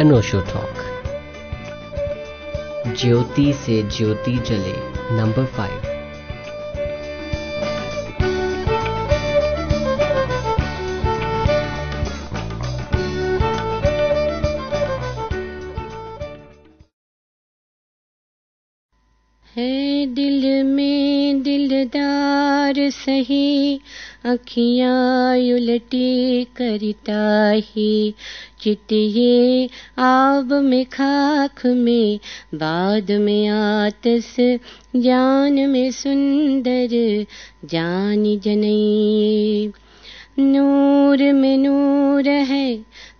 अनोशो talk. ज्योति से ज्योति जले number five अखियाँ उलटी करता ही चित ये आब में खाख में, बाद में आतस जान में सुंदर, जान जनई नूर में नूर है,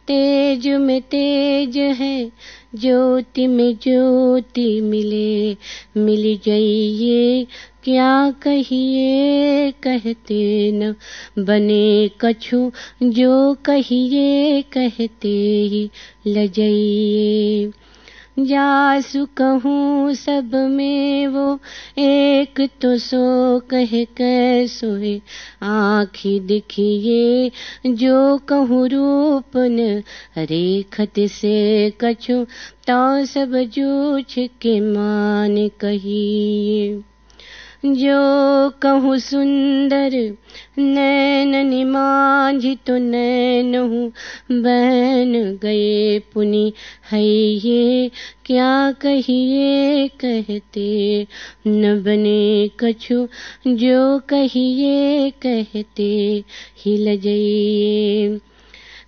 तेज में तेज है, ज्योति में ज्योति मिले, मिल जाइए क्या कहिए, कहते न। बने कछु जो कहिए, कहते ही लजाइए। जासु कहूँ सब में वो, एक तो सो कह कर सोए। आखी दिखिए, जो कहूँ रूप न। रेखत से कछु तो सब जूछ के मान कहिए। जो कहूँ सुंदर, नैन निमाझी तो नैन हूँ। बहन गए पुनि, है ये क्या कहिए कहते? न बने कछु जो कहिए कहते। हिल जाइए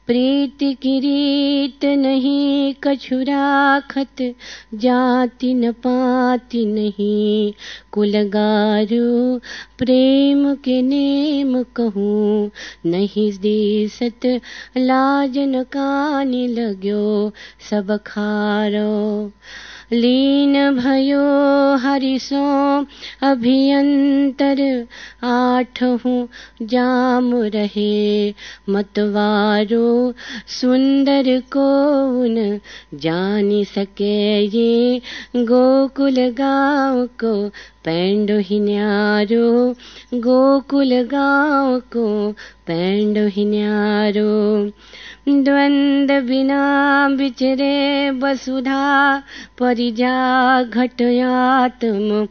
प्रीत किरीत नहीं नहीं कछुराखत जाति न पाति नहीं। कुलगारू, प्रेम के नेम कहूँ, नहीं देसत लाज न कानी लग्यो सब खारो। लीन भयो हरिसो अभियंतर, आठ हूँ जाम रहे। मतवारो सुंदर को न जानी सके ये? गोकुल गाँव को पैंडो ही न्यारो। गोकुल गाँव को पैंडो ही न्यारो। द्वंद बिना बिचरे वसुधा परिजा घटयात्म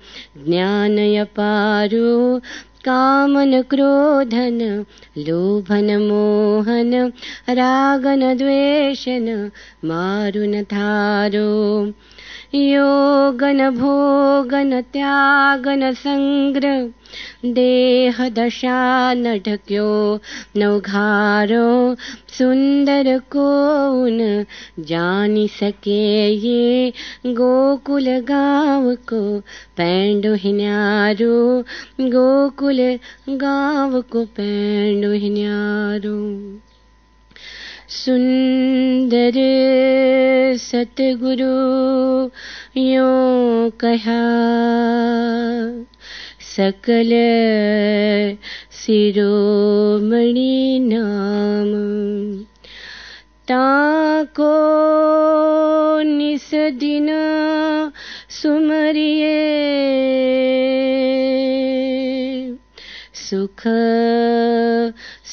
ज्ञान अपारो कामन क्रोधन लोभन मोहन रागन द्वेषन मारुन थारो योगन देहदशा त्यागन नौघारो देह दशा न ढक्यो नो घारो सुन्दर को न जनि सके हे गोकुल गावण्डुहिन्यारो गोकुल गा को पेण्डुहिन्यारो। सुंदर सतगुरु यो कहा? सकल शिरोमणि नाम ताको निस दिन सुमरिए सुख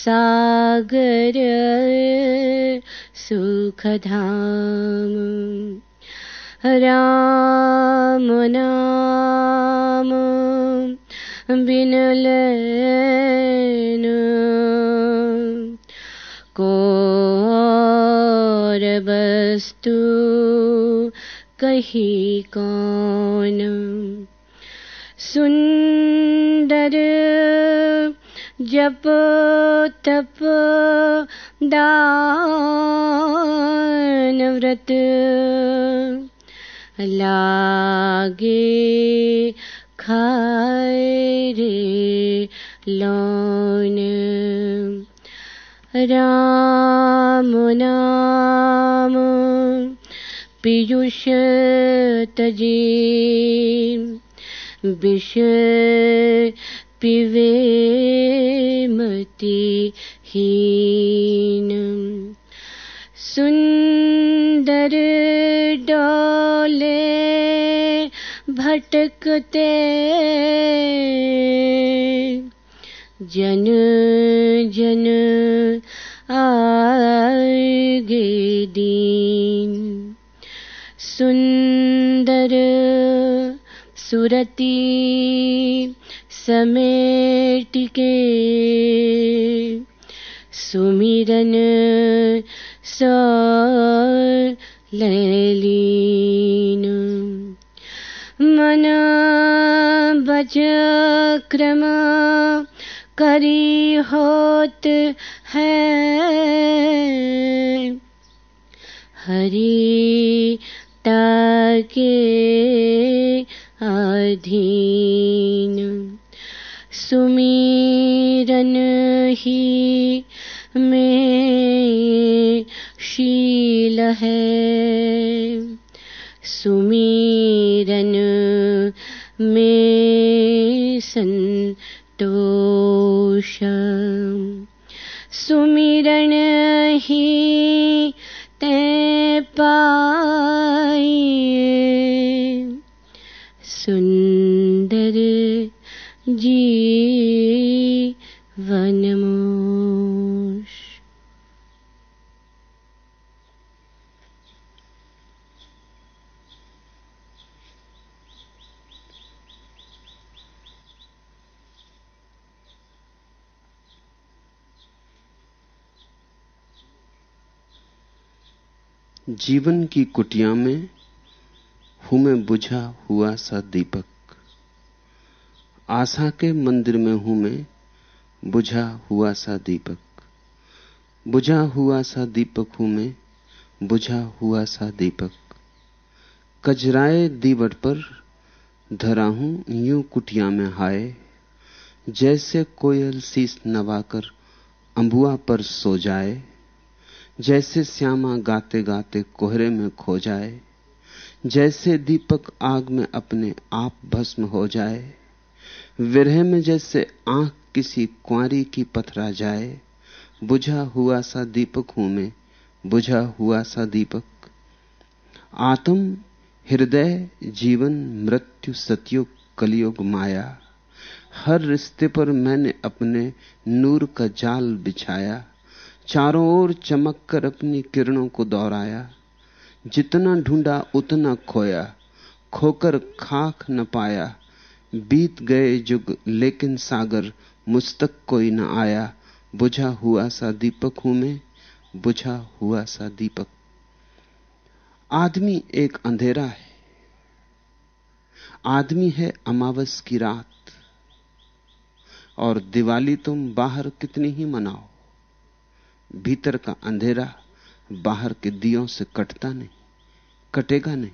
सागर सुखधाम। राम नाम बिनलन को वस्तु कही कौन? सुंदर जप तप दान व्रत लागे खाए रे लौन। राम नाम पीयूष तजे विष पिवे मति हीन सुंदर डोले भटकते जन जन आगे दीन। सुंदर सुरती समेट के सुमिरन सो लैलीन मन बच क्रम करी होत है। हरी ताके अधीन सुमीरन ही में शील है। सुमीरन में संतोष सुमिरन ही ते पाइए। सुंदर जीवनमोष जीवन की कुटिया में हूँ मैं बुझा हुआ सा दीपक। आशा के मंदिर में हूँ मैं बुझा हुआ सा दीपक। बुझा हुआ सा दीपक हूँ मैं बुझा हुआ सा दीपक। कजराए दीवट पर धरा हूँ, यूँ कुटिया में हाय। जैसे कोयल शीस नवाकर अंबुआ पर सो जाए। जैसे श्यामा गाते गाते कोहरे में खो जाए, जैसे दीपक आग में अपने आप भस्म हो जाए, विरह में जैसे आँख किसी कुंवारी की पथरा जाए, बुझा हुआ सा दीपक हूँ मैं, बुझा हुआ सा दीपक। आत्म, हृदय, जीवन, मृत्यु, सतयुग, कलयुग, माया, हर रिश्ते पर मैंने अपने नूर का जाल बिछाया। चारों ओर चमक कर अपनी किरणों को दोहराया। जितना ढूंढा, उतना खोया। खोकर खाक न पाया। बीत गए जुग, लेकिन सागर, मुझ तक कोई न आया। बुझा हुआ सा दीपक हूँ मैं, बुझा हुआ सा दीपक। आदमी एक अंधेरा है। आदमी है अमावस की रात। और दिवाली तुम बाहर कितनी ही मनाओ। भीतर का अंधेरा बाहर के दियों से कटता नहीं, कटेगा नहीं।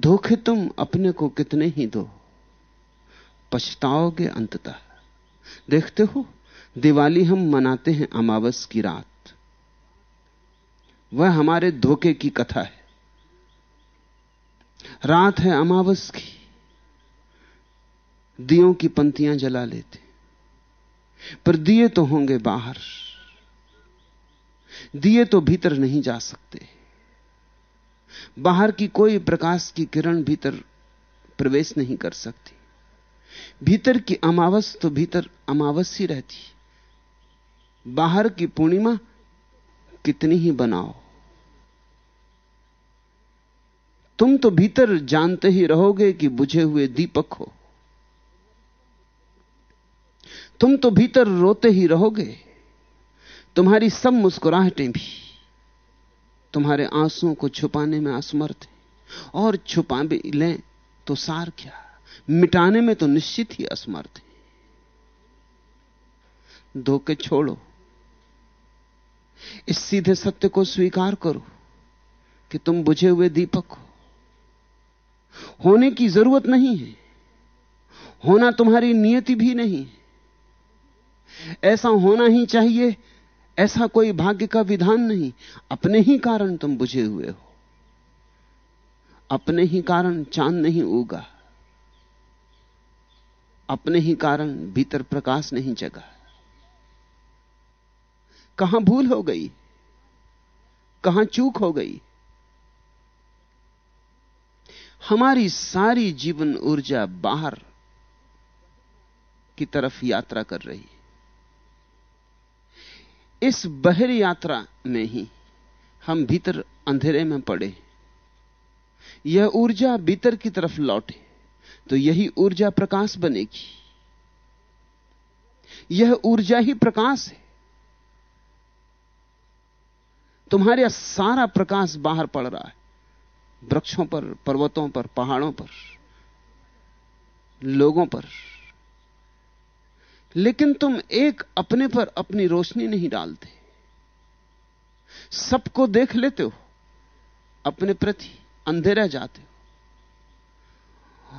धोखे तुम अपने को कितने ही दो। पछताओगे अंततः। देखते हो, दिवाली हम मनाते हैं अमावस की रात। वह हमारे धोखे की कथा है। रात है अमावस की। दियों की पंक्तियाँ जला लेते। पर दिए तो होंगे बाहर। दिए तो भीतर नहीं जा सकते। बाहर की कोई प्रकाश की किरण भीतर प्रवेश नहीं कर सकती। भीतर की अमावस तो भीतर अमावस ही रहती। बाहर की पूर्णिमा कितनी ही बनाओ। तुम तो भीतर जानते ही रहोगे कि बुझे हुए दीपक हो। तुम तो भीतर रोते ही रहोगे। तुम्हारी सब मुस्कुराहटें भी तुम्हारे आंसुओं को छुपाने में असमर्थ है। और छुपा भी लें तो सार क्या? मिटाने में तो निश्चित ही असमर्थ है। धोखे छोड़ो। इस सीधे सत्य को स्वीकार करो कि तुम बुझे हुए दीपक हो। होने की ज़रूरत नहीं है। होना तुम्हारी नियति भी नहीं ऐसा होना ही चाहिए ऐसा कोई भाग्य का विधान नहीं। अपने ही कारण तुम बुझे हुए हो। अपने ही कारण चाँद नहीं उगा। अपने ही कारण भीतर प्रकाश नहीं जगा। कहाँ भूल हो गई? कहाँ चूक हो गई? हमारी सारी जीवन ऊर्जा बाहर की तरफ़ यात्रा कर रही इस बहर यात्रा में ही हम भीतर अंधेरे में पड़े यह ऊर्जा भीतर की तरफ़ लौटे तो यही ऊर्जा प्रकाश बनेगी। यह ऊर्जा ही प्रकाश है। तुम्हारे सारा प्रकाश बाहर पड़ रहा है, वृक्षों पर, पर्वतों पर, पहाड़ों पर, लोगों पर। लेकिन तुम एक अपने पर अपनी रोशनी नहीं डालते। सबको देख लेते हो, अपने प्रति अंधे रह जाते हो।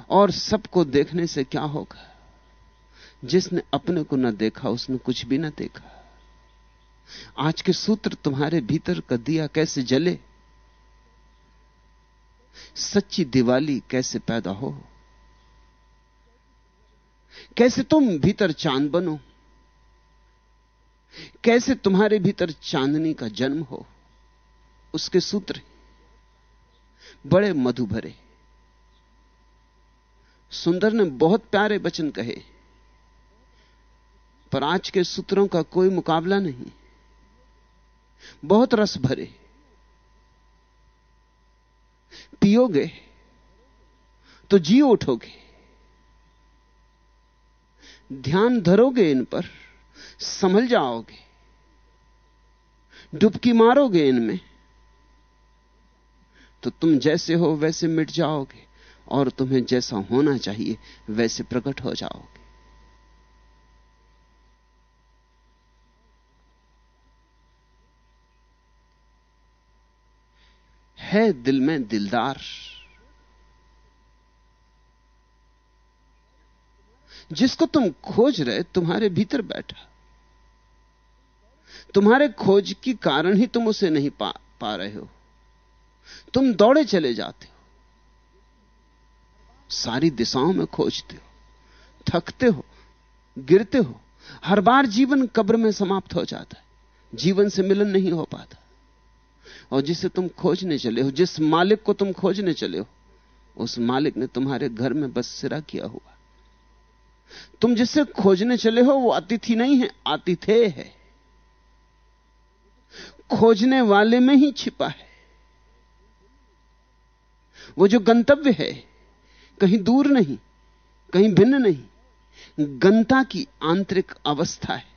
और सबको देखने से क्या होगा? जिसने अपने को न देखा, उसने कुछ भी न देखा। आज के सूत्र तुम्हारे भीतर का दिया कैसे जले? सच्ची दिवाली कैसे पैदा हो? कैसे तुम भीतर चाँद बनो? कैसे तुम्हारे भीतर चांदनी का जन्म हो? उसके सूत्र बड़े मधु भरे। सुंदर ने बहुत प्यारे वचन कहे, पर आज के सूत्रों का कोई मुकाबला नहीं। बहुत रस भरे। पियोगे तो जी उठोगे। ध्यान धरोगे इन पर, संभल जाओगे, डुबकी मारोगे इनमें तो तुम जैसे हो वैसे मिट जाओगे और तुम्हें जैसा होना चाहिए वैसे प्रकट हो जाओगे। है दिल में दिलदार। जिसको तुम खोज रहे तुम्हारे भीतर बैठा। तुम्हारे खोज की कारण ही तुम उसे नहीं पा, पा रहे हो। तुम दौड़े चले जाते हो। सारी दिशाओं में खोजते हो थकते हो गिरते हो। हर बार जीवन कब्र में समाप्त हो जाता है। जीवन से मिलन नहीं हो पाता। और जिसे तुम खोजने चले हो जिस मालिक को तुम खोजने चले हो उस मालिक ने तुम्हारे घर में बस सिरा किया हुआ तुम जिसे खोजने चले हो, वो अतिथि नहीं है, आतिथेय है। खोजने वाले में ही छिपा है। वो जो गंतव्य है, कहीं दूर नहीं, कहीं भिन्न नहीं, गंता की आंतरिक अवस्था है।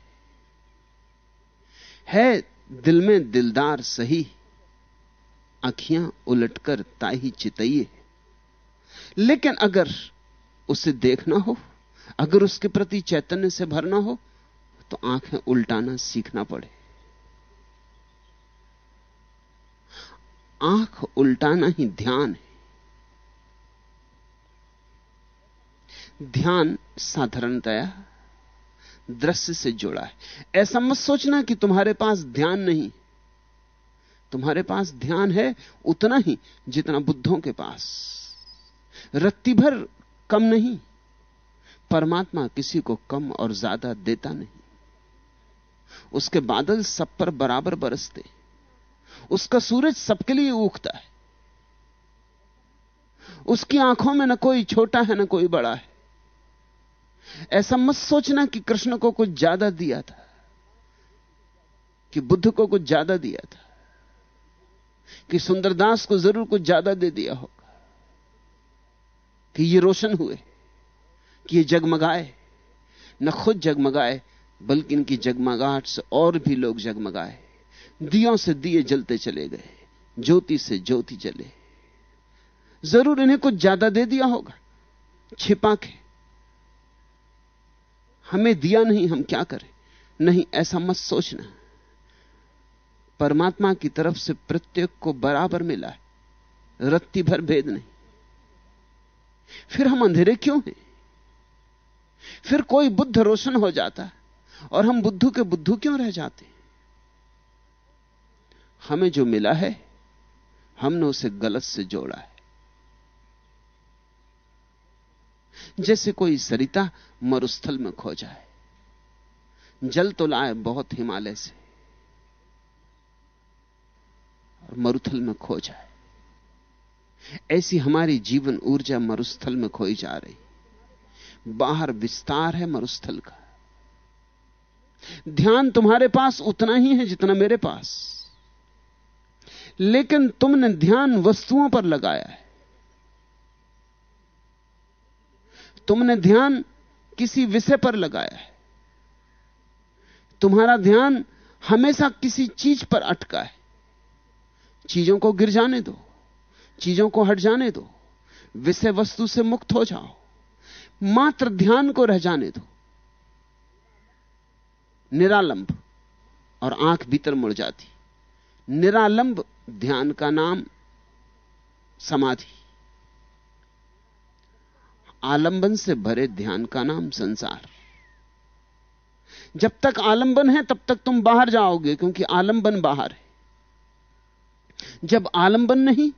है दिल में दिलदार सही, आंखियाँ उलटकर ताही चितइए। लेकिन अगर उसे देखना हो अगर उसके प्रति चैतन्य से भरना हो तो आँखें उल्टाना सीखना पड़े। आँख उल्टाना ही ध्यान है। ध्यान साधारणतया दृश्य से जुड़ा है। ऐसा मत सोचना कि तुम्हारे पास ध्यान नहीं। तुम्हारे पास ध्यान है उतना ही जितना बुद्धों के पास। रत्ती भर कम नहीं। परमात्मा किसी को कम और ज़्यादा देता नहीं। उसके बादल सब पर बराबर बरसते उसका सूरज सबके लिए उगता है। उसकी आँखों में न कोई छोटा है, न कोई बड़ा है। ऐसा मत सोचना कि कृष्ण को कुछ ज़्यादा दिया था, कि बुद्ध को कुछ ज़्यादा दिया था, कि सुंदरदास को ज़रूर कुछ ज़्यादा दे दिया होगा, कि ये रोशन हुए। कि ये जगमगाए, न खुद जगमगाए, बल्कि इनकी जगमगाहट से और भी लोग जगमगाए। दियों से दिए जलते चले गए, ज्योति से ज्योति जले। ज़रूर इन्हें कुछ ज़्यादा दे दिया होगा, छिपा के। हमें दिया नहीं, हम क्या करें? नहीं, ऐसा मत सोचना। परमात्मा की तरफ़ से प्रत्येक को बराबर मिला है, रत्ती भर भेद नहीं। फिर हम अंधेरे क्यों हैं? फिर कोई बुद्ध रोशन हो जाता और हम बुद्धू के बुद्धू क्यों रह जाते? हमें जो मिला है, हमने उसे गलत से जोड़ा है। जैसे कोई सरिता मरुस्थल में खो जाए, जल तो लाए बहुत हिमालय से, और मरुथल में खो जाए। ऐसी हमारी जीवन ऊर्जा मरुस्थल में खोई जा रही। बाहर विस्तार है, मरुस्थल का। ध्यान तुम्हारे पास उतना ही है जितना मेरे पास। लेकिन तुमने ध्यान वस्तुओं पर लगाया है। तुमने ध्यान किसी विषय पर लगाया है। तुम्हारा ध्यान हमेशा किसी चीज़ पर अटका है। चीज़ों को गिर जाने दो, चीज़ों को हट जाने दो, विषय वस्तु से मुक्त हो जाओ। मात्र ध्यान को रह जाने दो। निरालंब और आँख भीतर मुड़ जाती। निरालंब ध्यान का नाम समाधि। आलंबन से भरे ध्यान का नाम संसार। जब तक आलंबन है, तब तक तुम बाहर जाओगे, क्योंकि आलंबन बाहर है। जब आलंबन नहीं,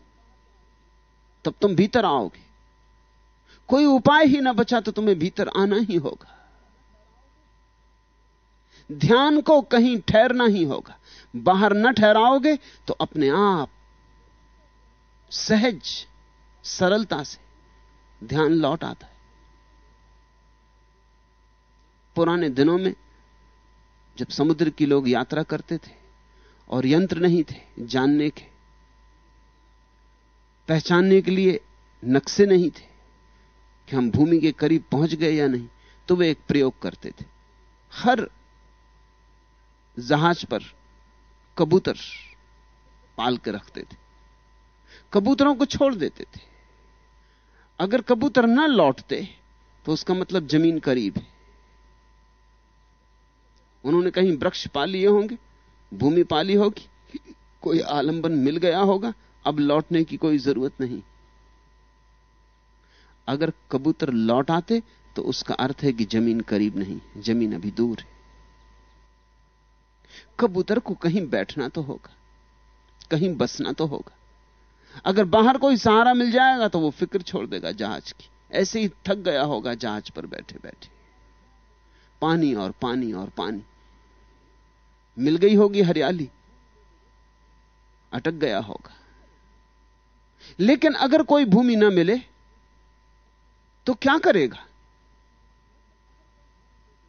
तब तुम भीतर आओगे। कोई उपाय ही ना बचा तो तुम्हें भीतर आना ही होगा। ध्यान को कहीं ठहरना ही होगा। बाहर न ठहराओगे तो अपने आप सहज, सरलता से ध्यान लौट आता है। पुराने दिनों में जब समुद्र की लोग यात्रा करते थे और यंत्र नहीं थे जानने के, पहचानने के लिए नक्शे नहीं थे कि हम भूमि के करीब पहुँच गए या नहीं तो वे एक प्रयोग करते थे। हर जहाज़ पर कबूतर पाल के रखते थे। कबूतरों को छोड़ देते थे। अगर कबूतर न लौटते तो उसका मतलब ज़मीन करीब है। उन्होंने कहीं वृक्ष पा लिए होंगे, भूमि पाली होगी, कोई आलंबन मिल गया होगा, अब लौटने की कोई ज़रूरत नहीं। अगर कबूतर लौट आते तो उसका अर्थ है कि ज़मीन करीब नहीं, ज़मीन अभी दूर है। कबूतर को कहीं बैठना तो होगा, कहीं बसना तो होगा। अगर बाहर कोई सहारा मिल जाएगा तो वो फ़िक्र छोड़ देगा जहाज़ की। ऐसे ही थक गया होगा जहाज़ पर बैठे बैठे पानी और पानी और पानी। मिल गई होगी हरियाली, अटक गया होगा। लेकिन अगर कोई भूमि ना मिले तो क्या करेगा?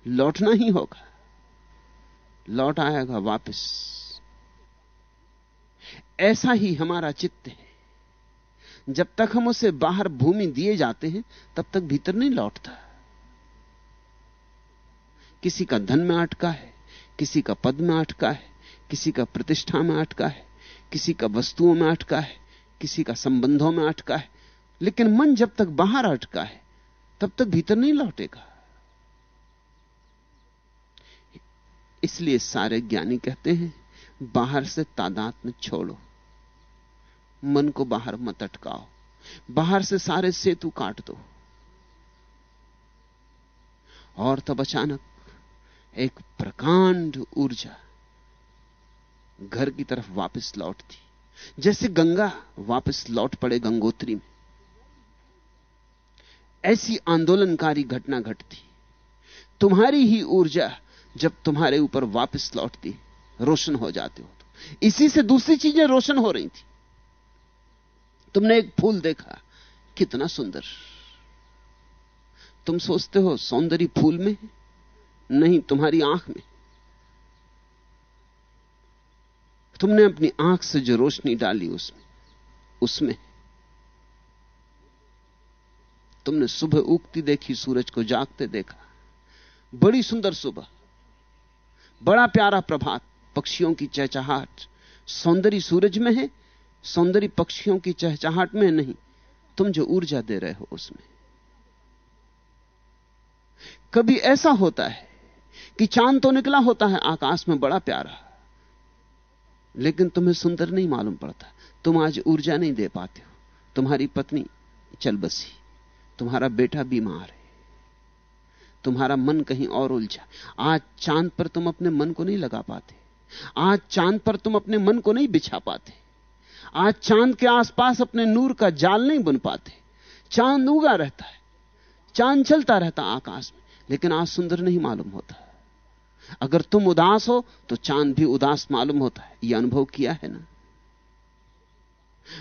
लौटना ही होगा। लौट आएगा वापस। ऐसा ही हमारा चित्त है। जब तक हम उसे बाहर भूमि दिए जाते हैं, तब तक भीतर नहीं लौटता। किसी का धन में अटका है, किसी का पद में अटका है, किसी का प्रतिष्ठा में अटका है, किसी का वस्तुओं में अटका है, किसी का संबंधों में अटका है, लेकिन मन जब तक बाहर अटका है तब तक भीतर नहीं लौटेगा। इसलिए सारे ज्ञानी कहते हैं, बाहर से तादात में छोड़ो। मन को बाहर मत अटकाओ। बाहर से सारे सेतु काट दो। और तब अचानक एक प्रकांड ऊर्जा घर की तरफ़ वापस लौटती। जैसे गंगा वापस लौट पड़े गंगोत्री में। ऐसी आंदोलनकारी घटना घटती। तुम्हारी ही ऊर्जा जब तुम्हारे ऊपर वापस लौटती, रोशन हो जाते हो तो इसी से दूसरी चीज़ें रोशन हो रही थी। तुमने एक फूल देखा, कितना सुंदर। तुम सोचते हो, सौंदर्य फूल में नहीं तुम्हारी आँख में। तुमने अपनी आँख से जो रोशनी डाली उसमें उसमें तुमने सुबह उगती देखी, सूरज को जागते देखा। बड़ी सुंदर सुबह, बड़ा प्यारा प्रभात, पक्षियों की चहचहाट। सौंदर्य सूरज में है, सौंदर्य पक्षियों की चहचहाट में नहीं, तुम जो ऊर्जा दे रहे हो उसमें। कभी ऐसा होता है कि चाँद तो निकला होता है, आकाश में बड़ा प्यारा, लेकिन तुम्हें सुंदर नहीं मालूम पड़ता। तुम आज ऊर्जा नहीं दे पाते हो। तुम्हारी पत्नी चल बसी। तुम्हारा बेटा बीमार है। तुम्हारा मन कहीं और उलझा। आज चाँद पर तुम अपने मन को नहीं लगा पाते। आज चाँद पर तुम अपने मन को नहीं बिछा पाते। आज चाँद के आसपास अपने नूर का जाल नहीं बन पाते। चाँद उगा रहता है। चाँद चलता रहता आकाश में, लेकिन आज सुंदर नहीं मालूम होता। अगर तुम उदास हो तो चाँद भी उदास मालूम होता है। यह अनुभव किया है ना?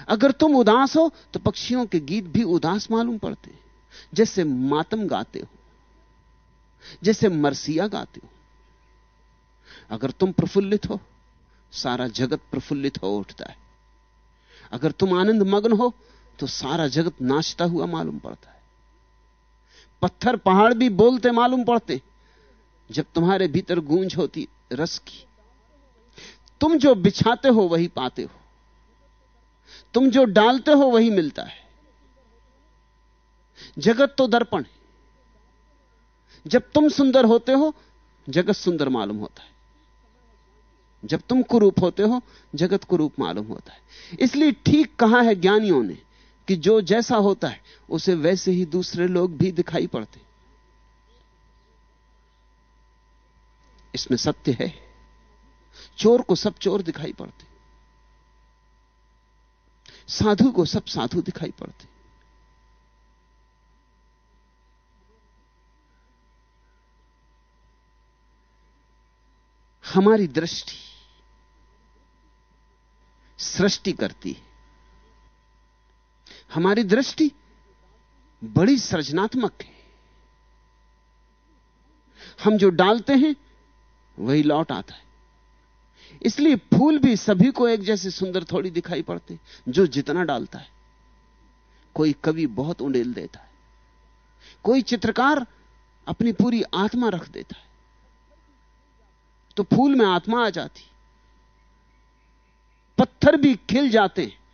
अगर तुम उदास हो तो पक्षियों के गीत भी उदास मालूम पड़ते हैं। जैसे मातम गाते हो, जैसे मरसिया गाते हो। अगर तुम प्रफुल्लित हो, सारा जगत प्रफुल्लित हो उठता है। अगर तुम आनंद मग्न हो तो सारा जगत नाचता हुआ मालूम पड़ता है। पत्थर पहाड़ भी बोलते मालूम पड़ते, जब तुम्हारे भीतर गूंज होती रस की। तुम जो बिछाते हो, वही पाते हो। तुम जो डालते हो, वही मिलता है। जगत तो दर्पण है। जब तुम सुंदर होते हो, जगत सुंदर मालूम होता है। जब तुम कुरूप होते हो, जगत कुरूप मालूम होता है। इसलिए ठीक कहा है ज्ञानियों ने कि जो जैसा होता है, उसे वैसे ही दूसरे लोग भी दिखाई पड़ते। इसमें सत्य है। चोर को सब चोर दिखाई पड़ते। साधु को सब साधु दिखाई पड़ते। हमारी दृष्टि सृष्टि करती है। हमारी दृष्टि बड़ी सृजनात्मक है। हम जो डालते हैं, वही लौट आता है। इसलिए फूल भी सभी को एक जैसे सुंदर थोड़ी दिखाई पड़ते जो जितना डालता है। कोई कवि बहुत उंडेल देता है। कोई चित्रकार अपनी पूरी आत्मा रख देता है। तो फूल में आत्मा आ जाती। पत्थर भी खिल जाते हैं।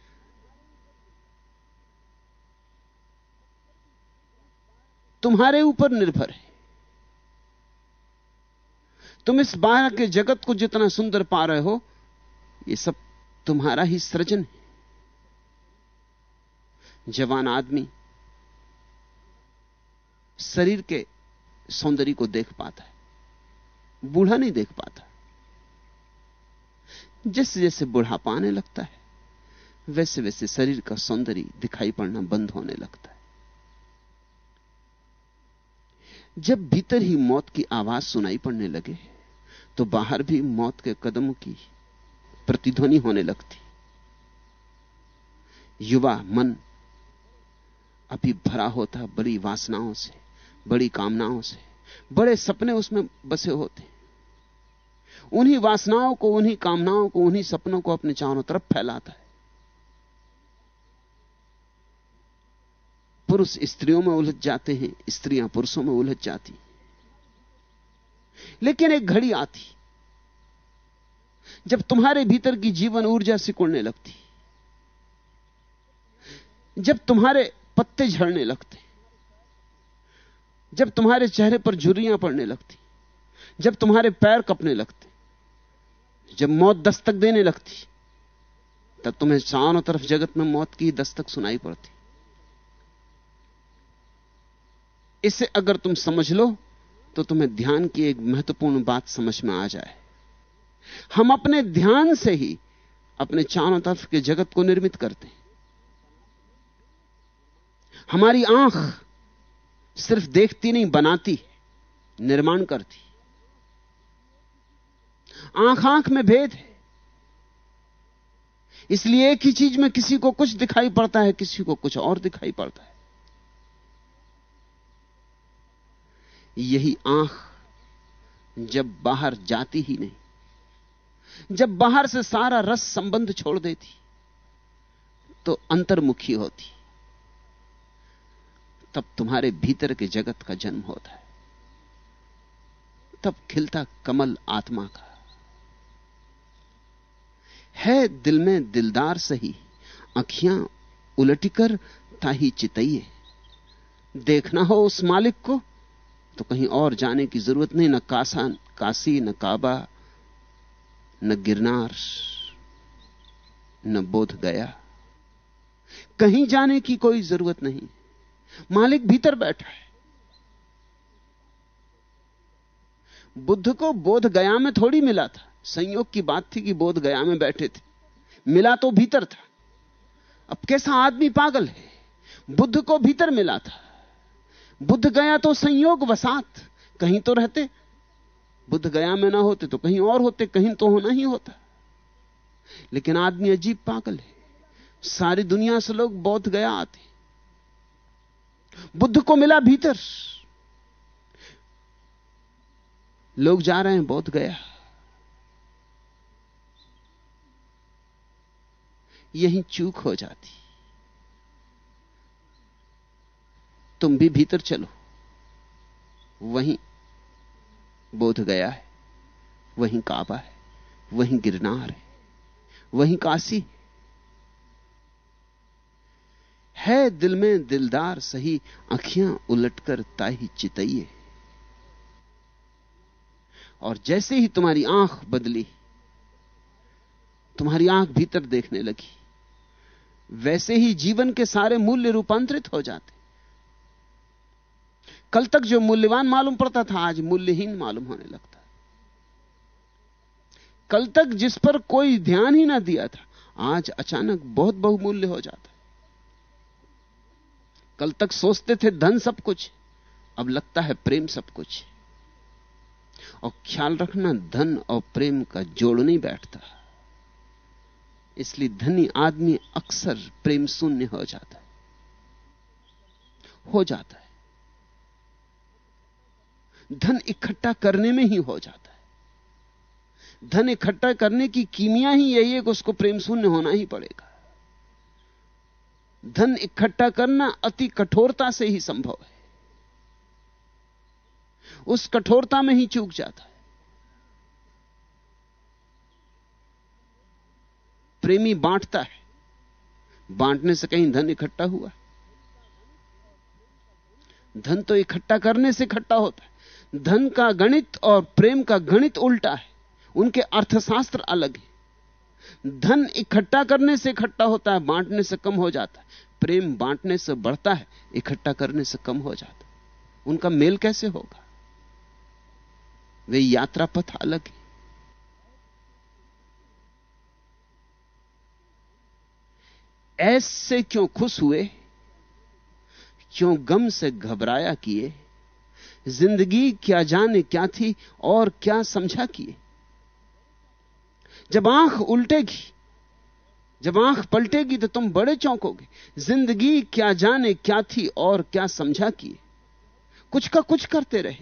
तुम्हारे ऊपर निर्भर है। तुम इस बाहर के जगत को जितना सुंदर पा रहे हो, ये सब तुम्हारा ही सृजन है। जवान आदमी शरीर के सौंदर्य को देख पाता है। बूढ़ा नहीं देख पाता। जैसे जैसे बुढ़ापा आने लगता है, वैसे वैसे शरीर का सौंदर्य दिखाई पड़ना बंद होने लगता है। जब भीतर ही मौत की आवाज़ सुनाई पड़ने लगे तो बाहर भी मौत के कदमों की प्रतिध्वनि होने लगती। युवा मन अभी भरा होता, बड़ी वासनाओं से, बड़ी कामनाओं से, बड़े सपने उसमें बसे होते। उन्हीं वासनाओं को, उन्हीं कामनाओं को, उन्हीं सपनों को अपने चारों तरफ़ फैलाता है। पुरुष स्त्रियों में उलझ जाते हैं, स्त्रियाँ पुरुषों में उलझ जाती लेकिन एक घड़ी आती, जब तुम्हारे भीतर की जीवन ऊर्जा सिकुड़ने लगती, जब तुम्हारे पत्ते झड़ने लगते, जब तुम्हारे चेहरे पर झुर्रियाँ पड़ने लगती, जब तुम्हारे पैर कपने लगते जब मौत दस्तक देने लगती, तब तुम्हें चारों तरफ़ जगत में मौत की दस्तक सुनाई पड़ती। इसे अगर तुम समझ लो तो तुम्हें ध्यान की एक महत्वपूर्ण बात समझ में आ जाए। हम अपने ध्यान से ही अपने चारों तरफ़ के जगत को निर्मित करते हैं। हमारी आँख सिर्फ़ देखती नहीं, बनाती, निर्माण करती। आँख आँख में भेद है। इसलिए एक ही चीज़ में किसी को कुछ दिखाई पड़ता है, किसी को कुछ और दिखाई पड़ता है। यही आँख जब बाहर जाती ही नहीं, जब बाहर से सारा रस संबंध छोड़ देती तो अंतर्मुखी होती, तब तुम्हारे भीतर के जगत का जन्म होता है। तब खिलता कमल आत्मा का। है दिल में दिलदार सही। अखियाँ उलटकर ताही चितइए। देखना हो उस मालिक को तो कहीं और जाने की ज़रूरत नहीं, न कासा काशी न काबा, न गिरनार, न बोध गया। कहीं जाने की कोई ज़रूरत नहीं। मालिक भीतर बैठा है। बुद्ध को बोध गया में थोड़ी मिला था। संयोग की बात थी कि बोध गया में बैठे थे। मिला तो भीतर था। अब कैसा आदमी पागल है? बुद्ध को भीतर मिला था। बुद्ध गया तो संयोग वसात। कहीं तो रहते। बुद्ध गया में ना होते तो कहीं और होते, कहीं तो होना ही होता। लेकिन आदमी अजीब पागल है। सारी दुनिया से लोग बौद्ध गया आते। बुद्ध को मिला भीतर। लोग जा रहे हैं, बौद्ध गया। यही चूक हो जाती। तुम भी भीतर चलो। वहीं बोध गया है, वहीं काबा है, वहीं गिरनार है, वहीं काशी है। दिल में दिलदार सही आंखियाँ उलटकर ताही चितइए। और जैसे ही तुम्हारी आँख बदली, तुम्हारी आँख भीतर देखने लगी। वैसे ही जीवन के सारे मूल्य रूपांतरित हो जाते। कल तक जो मूल्यवान मालूम पड़ता था, आज मूल्यहीन मालूम होने लगता कल तक जिस पर कोई ध्यान ही ना दिया था, आज अचानक बहुत बहुमूल्य हो जाता कल तक सोचते थे धन सब कुछ, अब लगता है प्रेम सब कुछ। और ख्याल रखना, धन और प्रेम का जोड़ नहीं बैठता। इसलिए धनी आदमी अक्सर प्रेम शून्य हो जाता है। हो जाता है। धन इकट्ठा करने में ही हो जाता है। धन इकट्ठा करने की कीमिया ही यही है कि उसको प्रेम शून्य होना ही पड़ेगा। धन इकट्ठा करना अति कठोरता से ही संभव है। उस कठोरता में ही चूक जाता है। प्रेमी बांटता है। बांटने से कहीं धन इकट्ठा हुआ धन तो इकट्ठा करने से इकट्ठा होता है। धन का गणित और प्रेम का गणित उल्टा है। उनके अर्थशास्त्र अलग है। धन इकट्ठा करने से इकट्ठा होता है, बांटने से कम हो जाता है। प्रेम बांटने से बढ़ता है, इकट्ठा करने से कम हो जाता है। उनका मेल कैसे होगा? वे यात्रा पथ अलग है। ऐसे क्यों खुश हुए? क्यों गम से घबराया किए? ज़िंदगी क्या जाने क्या थी और क्या समझा किए? जब आँख उल्टेगी, जब आँख पलटेगी तो तुम बड़े चौंकोगे। ज़िंदगी क्या जाने क्या थी और क्या समझा किए? कुछ का कुछ करते रहे।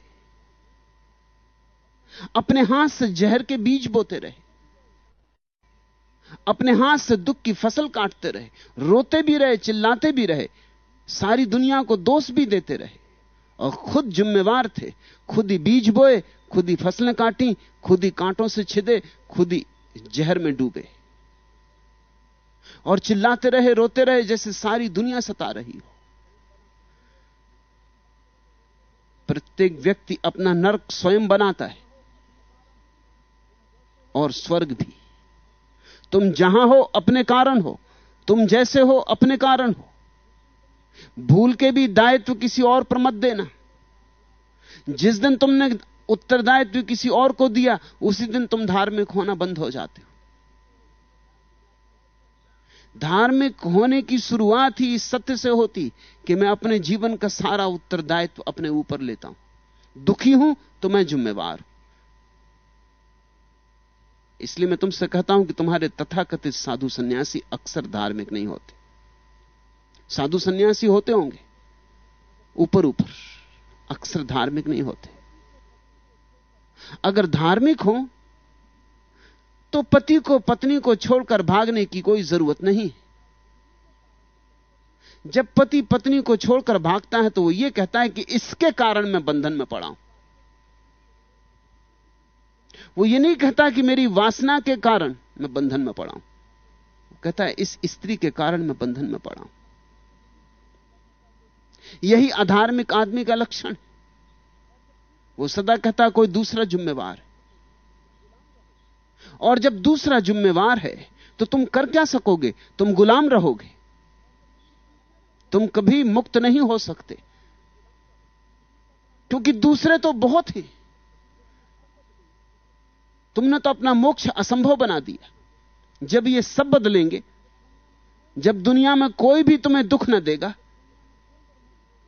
अपने हाथ से जहर के बीज बोते रहे। अपने हाथ से दुख की फ़सल काटते रहे, रोते भी रहे, चिल्लाते भी रहे, सारी दुनिया को दोष भी देते रहे। और खुद जिम्मेवार थे, खुद ही बीज बोए, खुद ही फ़सलें काटी, खुद ही कांटों से छिदे, खुद ही जहर में डूबे। और चिल्लाते रहे, रोते रहे, जैसे सारी दुनिया सता रही हो। प्रत्येक व्यक्ति अपना नरक स्वयं बनाता है, और स्वर्ग भी। तुम जहाँ हो, अपने कारण हो। तुम जैसे हो, अपने कारण हो। भूल के भी दायित्व किसी और पर मत देना। जिस दिन तुमने उत्तरदायित्व किसी और को दिया, उसी दिन तुम धार्मिक होना बंद हो जाते हो। धार्मिक होने की शुरुआत ही इस सत्य से होती कि मैं अपने जीवन का सारा उत्तरदायित्व अपने ऊपर लेता हूँ। दुखी हूँ तो मैं जिम्मेवार हूँ। इसलिए मैं तुमसे कहता हूँ कि तुम्हारे तथाकथित साधु सन्यासी अक्सर धार्मिक नहीं होते। साधु सन्यासी होते होंगे, ऊपर ऊपर, अक्सर धार्मिक नहीं होते। अगर धार्मिक हो तो पति को, पत्नी को छोड़कर भागने की कोई ज़रूरत नहीं जब पति, पत्नी को छोड़कर भागता है तो वो ये कहता है कि इसके कारण मैं बंधन में पड़ा हूँ। वो ये नहीं कहता कि मेरी वासना के कारण मैं बंधन में पड़ा हूँ। कहता है, इस स्त्री के कारण मैं बंधन में पड़ा हूँ। यही अधार्मिक आदमी का लक्षण वो सदा कहता कोई दूसरा जिम्मेवार है। और जब दूसरा जिम्मेवार है तो तुम कर क्या सकोगे? तुम गुलाम रहोगे। तुम कभी मुक्त नहीं हो सकते। क्योंकि दूसरे तो बहुत हैं। तुमने तो अपना मोक्ष असंभव बना दिया। जब ये सब बदलेंगे, जब दुनिया में कोई भी तुम्हें दुख ना देगा,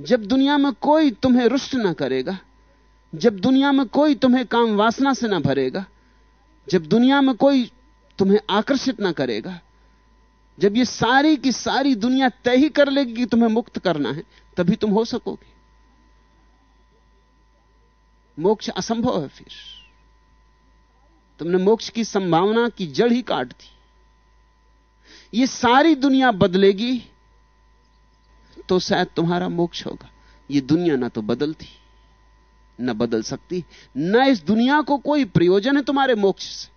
जब दुनिया में कोई तुम्हें रुष्ट ना करेगा, जब दुनिया में कोई तुम्हें काम वासना से ना भरेगा, जब दुनिया में कोई तुम्हें आकर्षित ना करेगा, जब ये सारी की सारी दुनिया तय ही कर लेगी कि तुम्हें मुक्त करना है, तभी तुम हो सकोगे। मोक्ष असंभव है फिर। तुमने मोक्ष की संभावना की जड़ ही काट दी। ये सारी दुनिया बदलेगी तो शायद तुम्हारा मोक्ष होगा। ये दुनिया ना तो बदलती, न बदल सकती, न इस दुनिया को कोई प्रयोजन है तुम्हारे मोक्ष से।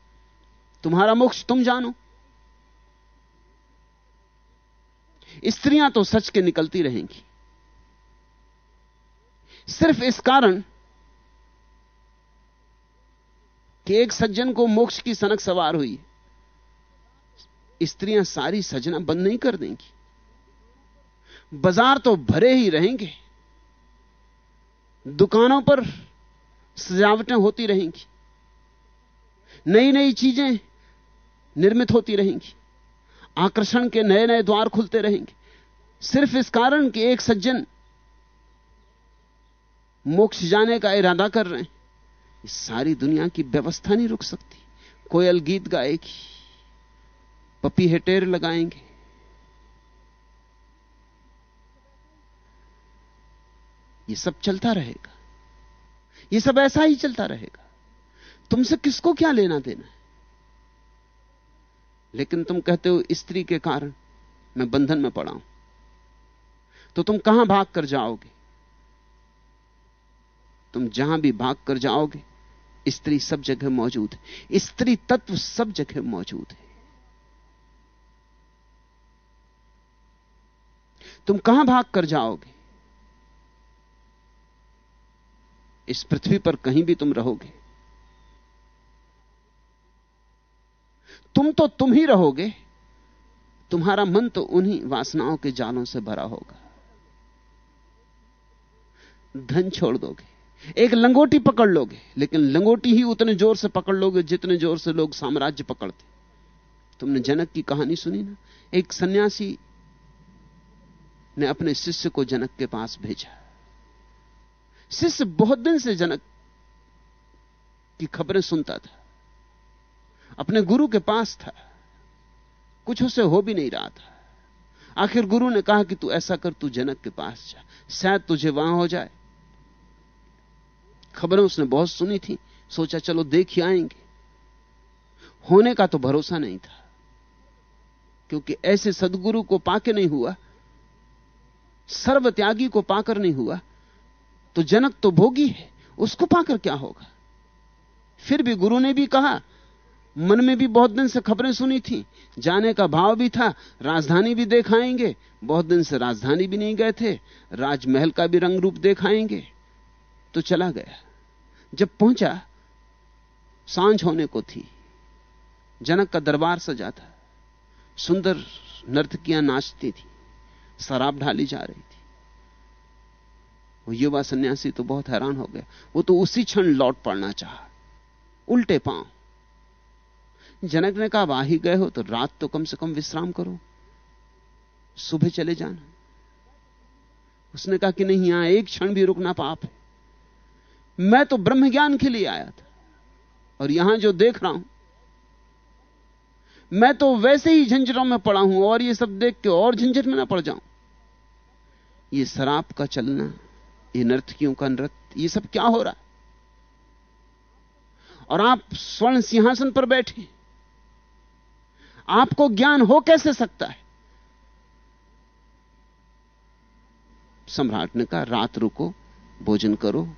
तुम्हारा मोक्ष तुम जानो। स्त्रियाँ तो सच के निकलती रहेंगी। सिर्फ़ इस कारण कि एक सज्जन को मोक्ष की सनक सवार हुई। स्त्रियाँ सारी सजना बंद नहीं कर देंगी। बाज़ार तो भरे ही रहेंगे। दुकानों पर सजावटें होती रहेंगी। नई नई चीज़ें निर्मित होती रहेंगी। आकर्षण के नए नए द्वार खुलते रहेंगे। सिर्फ़ इस कारण कि एक सज्जन मोक्ष जाने का इरादा कर रहे हैं। सारी दुनिया की व्यवस्था नहीं रुक सकती। कोयल गीत गाएगी, पपी हेटेर लगाएँगे। ये सब चलता रहेगा। ये सब ऐसा ही चलता रहेगा। तुमसे किसको क्या लेना देना है? लेकिन तुम कहते हो, स्त्री के कारण मैं बंधन में पड़ा हूँ। तो तुम कहाँ भाग कर जाओगे? तुम जहाँ भी भाग कर जाओगे स्त्री सब जगह मौजूद है। स्त्री तत्व सब जगह मौजूद है। तुम कहाँ भाग कर जाओगे? इस पृथ्वी पर कहीं भी तुम रहोगे। तुम तो तुम ही रहोगे। तुम्हारा मन तो उन्हीं वासनाओं के जालों से भरा होगा। धन छोड़ दोगे। एक लंगोटी पकड़ लोगे, लेकिन लंगोटी ही उतने ज़ोर से पकड़ लोगे जितने ज़ोर से लोग साम्राज्य पकड़ते। तुमने जनक की कहानी सुनी ना? एक सन्यासी ने अपने शिष्य को जनक के पास भेजा। शिष्य बहुत दिन से जनक की खबरें सुनता था। अपने गुरु के पास था। कुछ उसे हो भी नहीं रहा था। आखिर गुरु ने कहा कि तू ऐसा कर, तू जनक के पास जा। शायद तुझे वहाँ हो जाए। खबरें उसने बहुत सुनी थी। सोचा, चलो देख ही आएँगे। होने का तो भरोसा नहीं था, क्योंकि ऐसे सदगुरु को पाके नहीं हुआ सर्व त्यागी को पाकर नहीं हुआ तो जनक तो भोगी है, उसको पाकर क्या होगा? फिर भी गुरु ने भी कहा, मन में भी बहुत दिन से खबरें सुनी थी, जाने का भाव भी था, राजधानी भी देखाएँगे, बहुत दिन से राजधानी भी नहीं गए थे, राजमहल का भी रंग रूप देखाएँगे। तो चला गया। जब पहुँचा, साँझ होने को थी। जनक का दरबार सजा था। सुंदर नर्तकियाँ नाचती थी। शराब ढाली जा रही थी। वो युवा सन्यासी तो बहुत हैरान हो गया। वो तो उसी क्षण लौट पड़ना चाहा। उल्टे पाँव। जनक ने कहा आ गए हो तो रात तो कम से कम विश्राम करो। सुबह चले जाना। उसने कहा कि नहीं, यहाँ एक क्षण भी रुकना पाप है। मैं तो ब्रह्म ज्ञान के लिए आया था। और यहाँ जो देख रहा हूँ, मैं तो वैसे ही झंझटों में पड़ा हूँ और ये सब देख के और झंझट में ना पड़ जाऊँ। ये शराब का चलना, ये नर्तकियों का नृत्य, ये सब क्या हो रहा है? और आप स्वर्ण सिंहासन पर बैठे आपको ज्ञान हो कैसे सकता है? सम्राट ने कहा, रात रुको, भोजन करो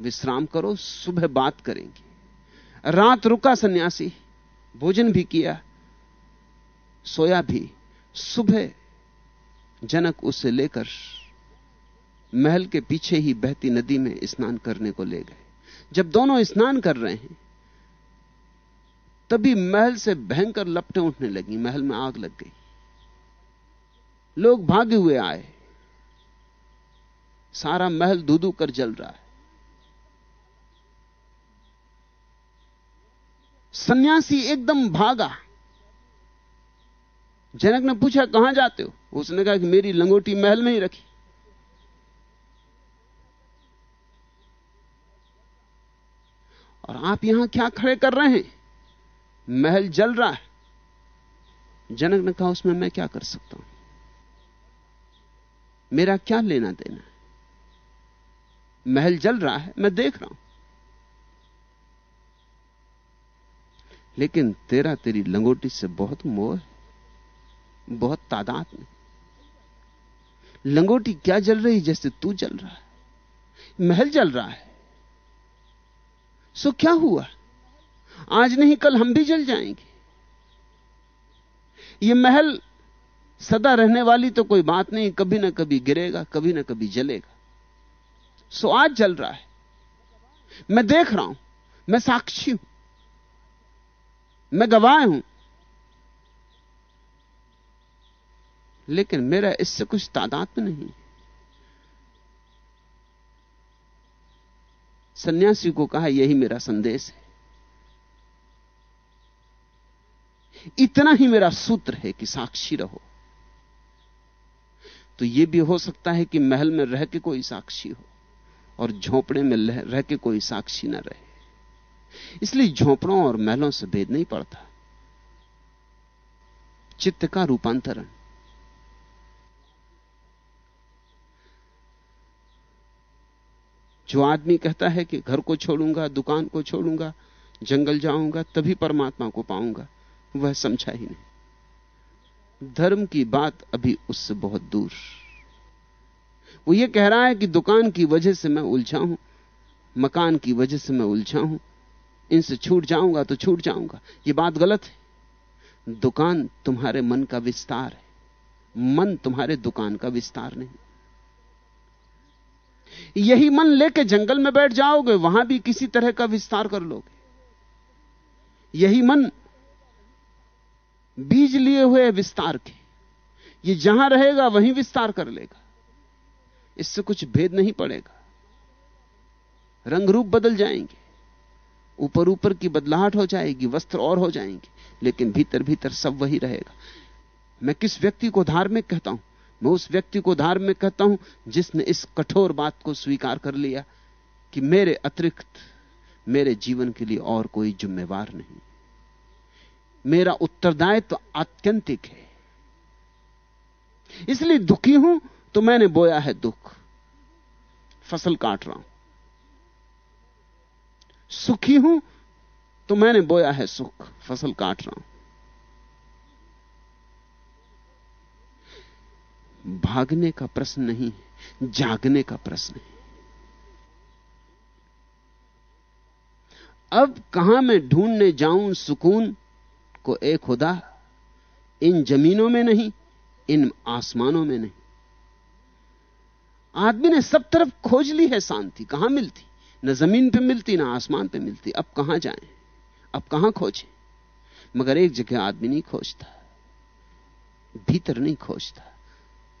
विश्राम करो, सुबह बात करेंगे। रात रुका सन्यासी, भोजन भी किया, सोया भी। सुबह जनक उसे लेकर महल के पीछे ही बहती नदी में स्नान करने को ले गए। जब दोनों स्नान कर रहे हैं, तभी महल से भयंकर लपटें उठने लगी, महल में आग लग गई। लोग भागे हुए आए। सारा महल धुधू कर जल रहा है। सन्यासी एकदम भागा। जनक ने पूछा, कहाँ जाते हो? उसने कहा कि मेरी लंगोटी महल में ही रखी। और आप यहाँ क्या खड़े कर रहे हैं? महल जल रहा है। जनक ने कहा, उसमें मैं क्या कर सकता हूँ? मेरा क्या लेना देना महल जल रहा है, मैं देख रहा हूँ। लेकिन तेरा, तेरी लंगोटी से बहुत मोह बहुत तादाद में। लंगोटी क्या जल रही जैसे तू जल रहा है? महल जल रहा है। सो क्या हुआ? आज नहीं, कल हम भी जल जाएँगे। ये महल सदा रहने वाली तो कोई बात नहीं, कभी ना कभी गिरेगा, कभी ना कभी जलेगा। सो आज जल रहा है। मैं देख रहा हूँ, मैं साक्षी हूँ। मैं गवाह हूँ। लेकिन मेरा इससे कुछ तादाद नहीं। सन्यासी को कहा, यही मेरा संदेश है। इतना ही मेरा सूत्र है कि साक्षी रहो। तो यह भी हो सकता है कि महल में रह के कोई साक्षी हो और झोपड़े में रह के कोई साक्षी ना रहे। इसलिए झोपड़ों और महलों से भेद नहीं पड़ता। चित्त का रूपांतरण। जो आदमी कहता है कि घर को छोड़ूँगा, दुकान को छोड़ूँगा, जंगल जाऊँगा, तभी परमात्मा को पाऊँगा, वह समझा ही नहीं। धर्म की बात अभी उससे बहुत दूर। वो ये कह रहा है कि दुकान की वजह से मैं उलझा हूँ, मकान की वजह से मैं उलझा हूँ इनसे छूट जाऊँगा तो छूट जाऊँगा। ये बात गलत है। दुकान तुम्हारे मन का विस्तार है। मन तुम्हारे दुकान का विस्तार नहीं। यही मन लेके जंगल में बैठ जाओगे, वहाँ भी किसी तरह का विस्तार कर लोगे। यही मन बीज लिए हुए विस्तार के। ये जहाँ रहेगा, वहीं विस्तार कर लेगा। इससे कुछ भेद नहीं पड़ेगा। रंग रूप बदल जाएँगे। ऊपर ऊपर की बदलाहट हो जाएगी, वस्त्र और हो जाएँगे, लेकिन भीतर भीतर सब वही रहेगा। मैं किस व्यक्ति को धार्मिक कहता हूँ? मैं उस व्यक्ति को धार्मिक कहता हूँ जिसने इस कठोर बात को स्वीकार कर लिया कि मेरे अतिरिक्त मेरे जीवन के लिए और कोई जिम्मेवार नहीं। मेरा उत्तरदायित्व तो आत्यंतिक है। इसलिए दुखी हूँ तो मैंने बोया है दुख। फ़सल काट रहा हूँ। सुखी हूँ तो मैंने बोया है सुख, फ़सल काट रहा हूँ। भागने का प्रश्न नहीं है, जागने का प्रश्न है। अब कहाँ मैं ढूँढने जाऊँ सुकून को एक खुदा, इन जमीनों में नहीं, इन आसमानों में नहीं। आदमी ने सब तरफ़ खोज ली है शांति, कहाँ मिलती? न ज़मीन पे मिलती, ना आसमान पे मिलती। अब कहाँ जाएँ? अब कहाँ खोजें? मगर एक जगह आदमी नहीं खोजता। भीतर नहीं खोजता।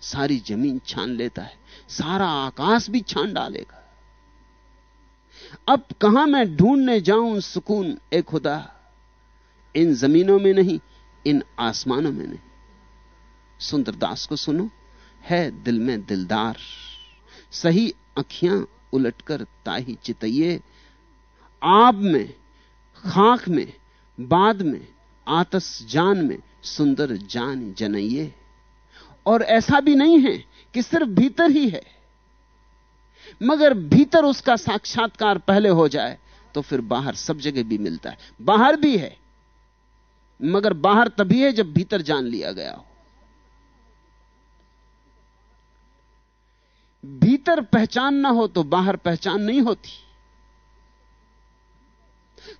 सारी ज़मीन छान लेता है। सारा आकाश भी छान डालेगा। अब कहाँ मैं ढूँढने जाऊँ सुकून? ए खुदा, इन जमीनों में नहीं, इन आसमानों में नहीं। सुंदरदास को सुनो। है दिल में दिलदार। सही अखियाँ उलटकर ताही चितइये आब में, खाक में, बाद में, आतस जान में सुंदर जान जनइये और ऐसा भी नहीं है कि सिर्फ़ भीतर ही है। मगर भीतर उसका साक्षात्कार पहले हो जाए तो फिर बाहर सब जगह भी मिलता है। बाहर भी है, मगर बाहर तभी है जब भीतर जान लिया गया हो। भीतर पहचान ना हो तो बाहर पहचान नहीं होती।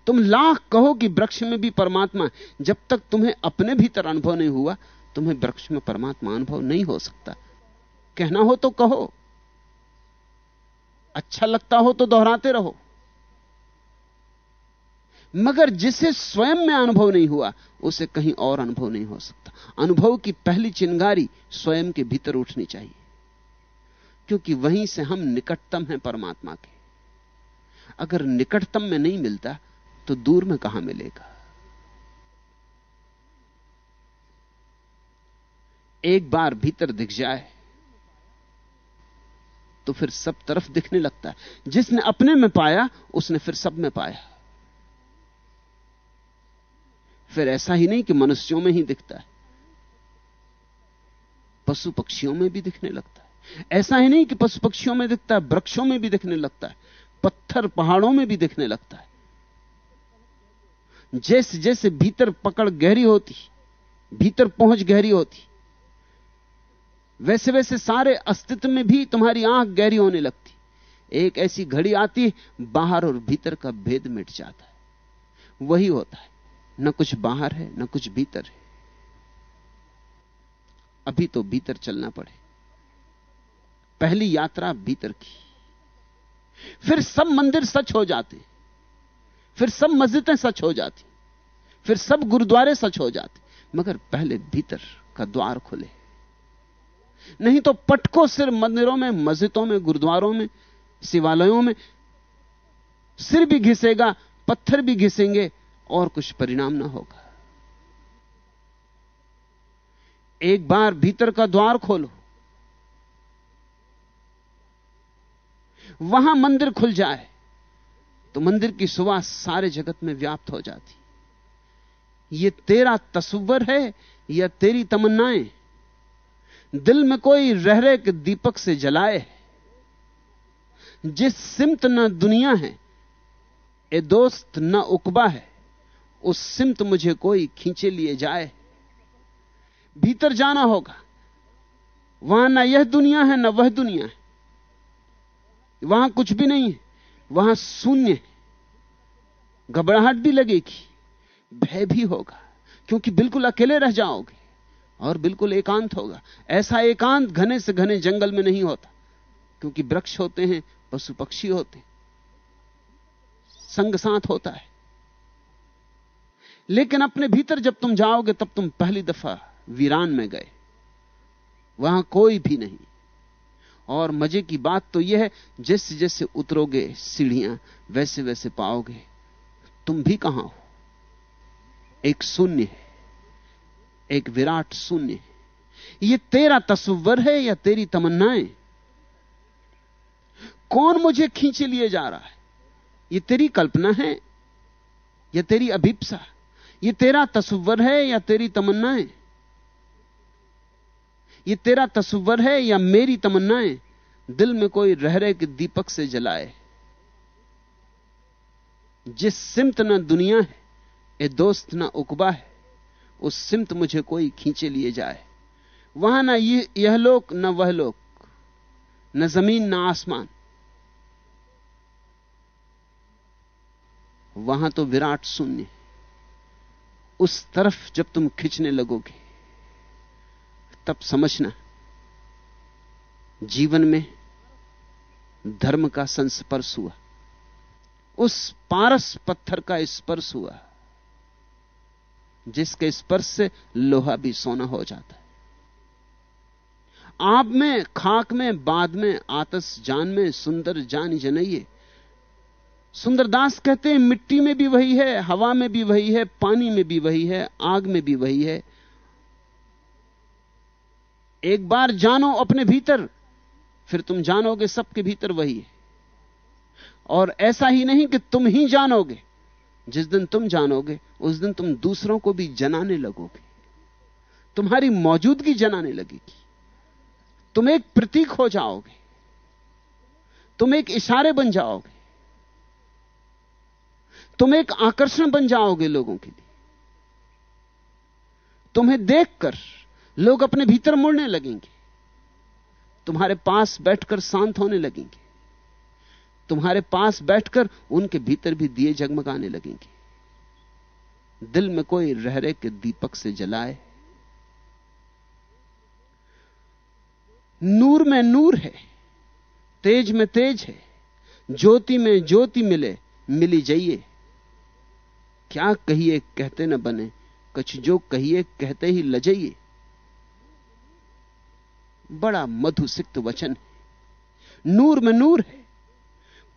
तुम लाख कहो कि वृक्ष में भी परमात्मा जब तक तुम्हें अपने भीतर अनुभव नहीं हुआ, तुम्हें वृक्ष में परमात्मा अनुभव नहीं हो सकता। कहना हो तो कहो। अच्छा लगता हो तो दोहराते रहो। मगर जिसे स्वयं में अनुभव नहीं हुआ, उसे कहीं और अनुभव नहीं हो सकता। अनुभव की पहली चिंगारी स्वयं के भीतर उठनी चाहिए। क्योंकि वहीं से हम निकटतम हैं परमात्मा के। अगर निकटतम में नहीं मिलता तो दूर में कहाँ मिलेगा? एक बार भीतर दिख जाए तो फिर सब तरफ़ दिखने लगता है। जिसने अपने में पाया, उसने फिर सब में पाया। फिर ऐसा ही नहीं कि मनुष्यों में ही दिखता है, पशु पक्षियों में भी दिखने लगता है। ऐसा ही नहीं कि पशु पक्षियों में दिखता है, वृक्षों में भी दिखने लगता है, पत्थर पहाड़ों में भी दिखने लगता है। जैसे जैसे भीतर पकड़ गहरी होती, भीतर पहुँच गहरी होती, वैसे वैसे सारे अस्तित्व में भी तुम्हारी आँख गहरी होने लगती। एक ऐसी घड़ी आती, बाहर और भीतर का भेद मिट जाता है। वही होता है। न कुछ बाहर है, न कुछ भीतर है। अभी तो भीतर चलना पड़े। पहली यात्रा भीतर की। फिर सब मंदिर सच हो जाते। फिर सब मस्जिदें सच हो जाती। फिर सब गुरुद्वारे सच हो जाते। मगर पहले भीतर का द्वार खुले। नहीं तो पटको सिर मंदिरों में, मस्जिदों में, गुरुद्वारों में, शिवालयों में। सिर भी घिसेगा, पत्थर भी घिसेंगे, और कुछ परिणाम ना होगा। एक बार भीतर का द्वार खोलो। वहाँ मंदिर खुल जाए तो मंदिर की सुवास सारे जगत में व्याप्त हो जाती। यह तेरा तस्वर है, या तेरी तमन्नाएँ? दिल में कोई रह रहे के दीपक से जलाए जिस सिमत न दुनिया है, ए दोस्त न उकबा है, उस सिमत मुझे कोई खींचे लिए जाए भीतर जाना होगा, वहाँ ना यह दुनिया है, ना वह दुनिया है। वहाँ कुछ भी नहीं है। वहाँ शून्य है। घबराहट भी लगेगी, भय भी होगा, क्योंकि बिल्कुल अकेले रह जाओगे और बिल्कुल एकांत होगा। ऐसा एकांत घने से घने जंगल में नहीं होता, क्योंकि वृक्ष होते हैं, पशु पक्षी होते हैं। संग साथ होता है। लेकिन अपने भीतर जब तुम जाओगे, तब तुम पहली दफ़ा वीरान में गए। वहाँ कोई भी नहीं। और मज़े की बात तो यह है, जैसे जैसे उतरोगे सीढ़ियाँ, वैसे वैसे पाओगे। तुम भी कहाँ हो? एक शून्य है, एक विराट शून्य है। यह तेरा तस्वर है या तेरी तमन्नाएँ? कौन मुझे खींचे लिए जा रहा है? यह तेरी कल्पना है या तेरी अभिप्सा? यह तेरा तस्वर है या तेरी तमन्नाएँ? यह तेरा तस्वर है या मेरी तमन्नाएँ? दिल में कोई रह रहे के दीपक से जलाए। जिस सिमत न दुनिया है, ए दोस्त ना उकबा है, उस सिमत मुझे कोई खींचे लिए जाए। वहाँ ना ये, यह लोक, न वह लोक, न ज़मीन, न आसमान। वहाँ तो विराट शून्य उस तरफ़ जब तुम खींचने लगोगे तब समझना, जीवन में धर्म का संस्पर्श हुआ, उस पारस पत्थर का स्पर्श हुआ, जिसके स्पर्श से लोहा भी सोना हो जाता है। आप में, खाक में, बाद में, आतस जान में, सुंदर जान जनइए। सुंदरदास कहते हैं, मिट्टी में भी वही है, हवा में भी वही है, पानी में भी वही है, आग में भी वही है एक बार जानो अपने भीतर, फिर तुम जानोगे सबके भीतर वही है। और ऐसा ही नहीं कि तुम ही जानोगे। जिस दिन तुम जानोगे, उस दिन तुम दूसरों को भी जनाने लगोगे। तुम्हारी मौजूदगी जनाने लगेगी। तुम एक प्रतीक हो जाओगे। तुम एक इशारे बन जाओगे। तुम एक आकर्षण बन जाओगे लोगों के लिए। तुम्हें देखकर लोग अपने भीतर मुड़ने लगेंगे। तुम्हारे पास बैठकर शांत होने लगेंगे। तुम्हारे पास बैठकर उनके भीतर भी दिए जगमगाने लगेंगे। दिल में कोई रह रहे के दीपक से जलाए। नूर में नूर है, तेज में तेज है, ज्योति में ज्योति मिले, मिली जाइए। क्या कहिए कहते न बने, कछ जो कहिए कहते ही लजाइए। बड़ा मधुसिक्त वचन है। नूर में नूर है,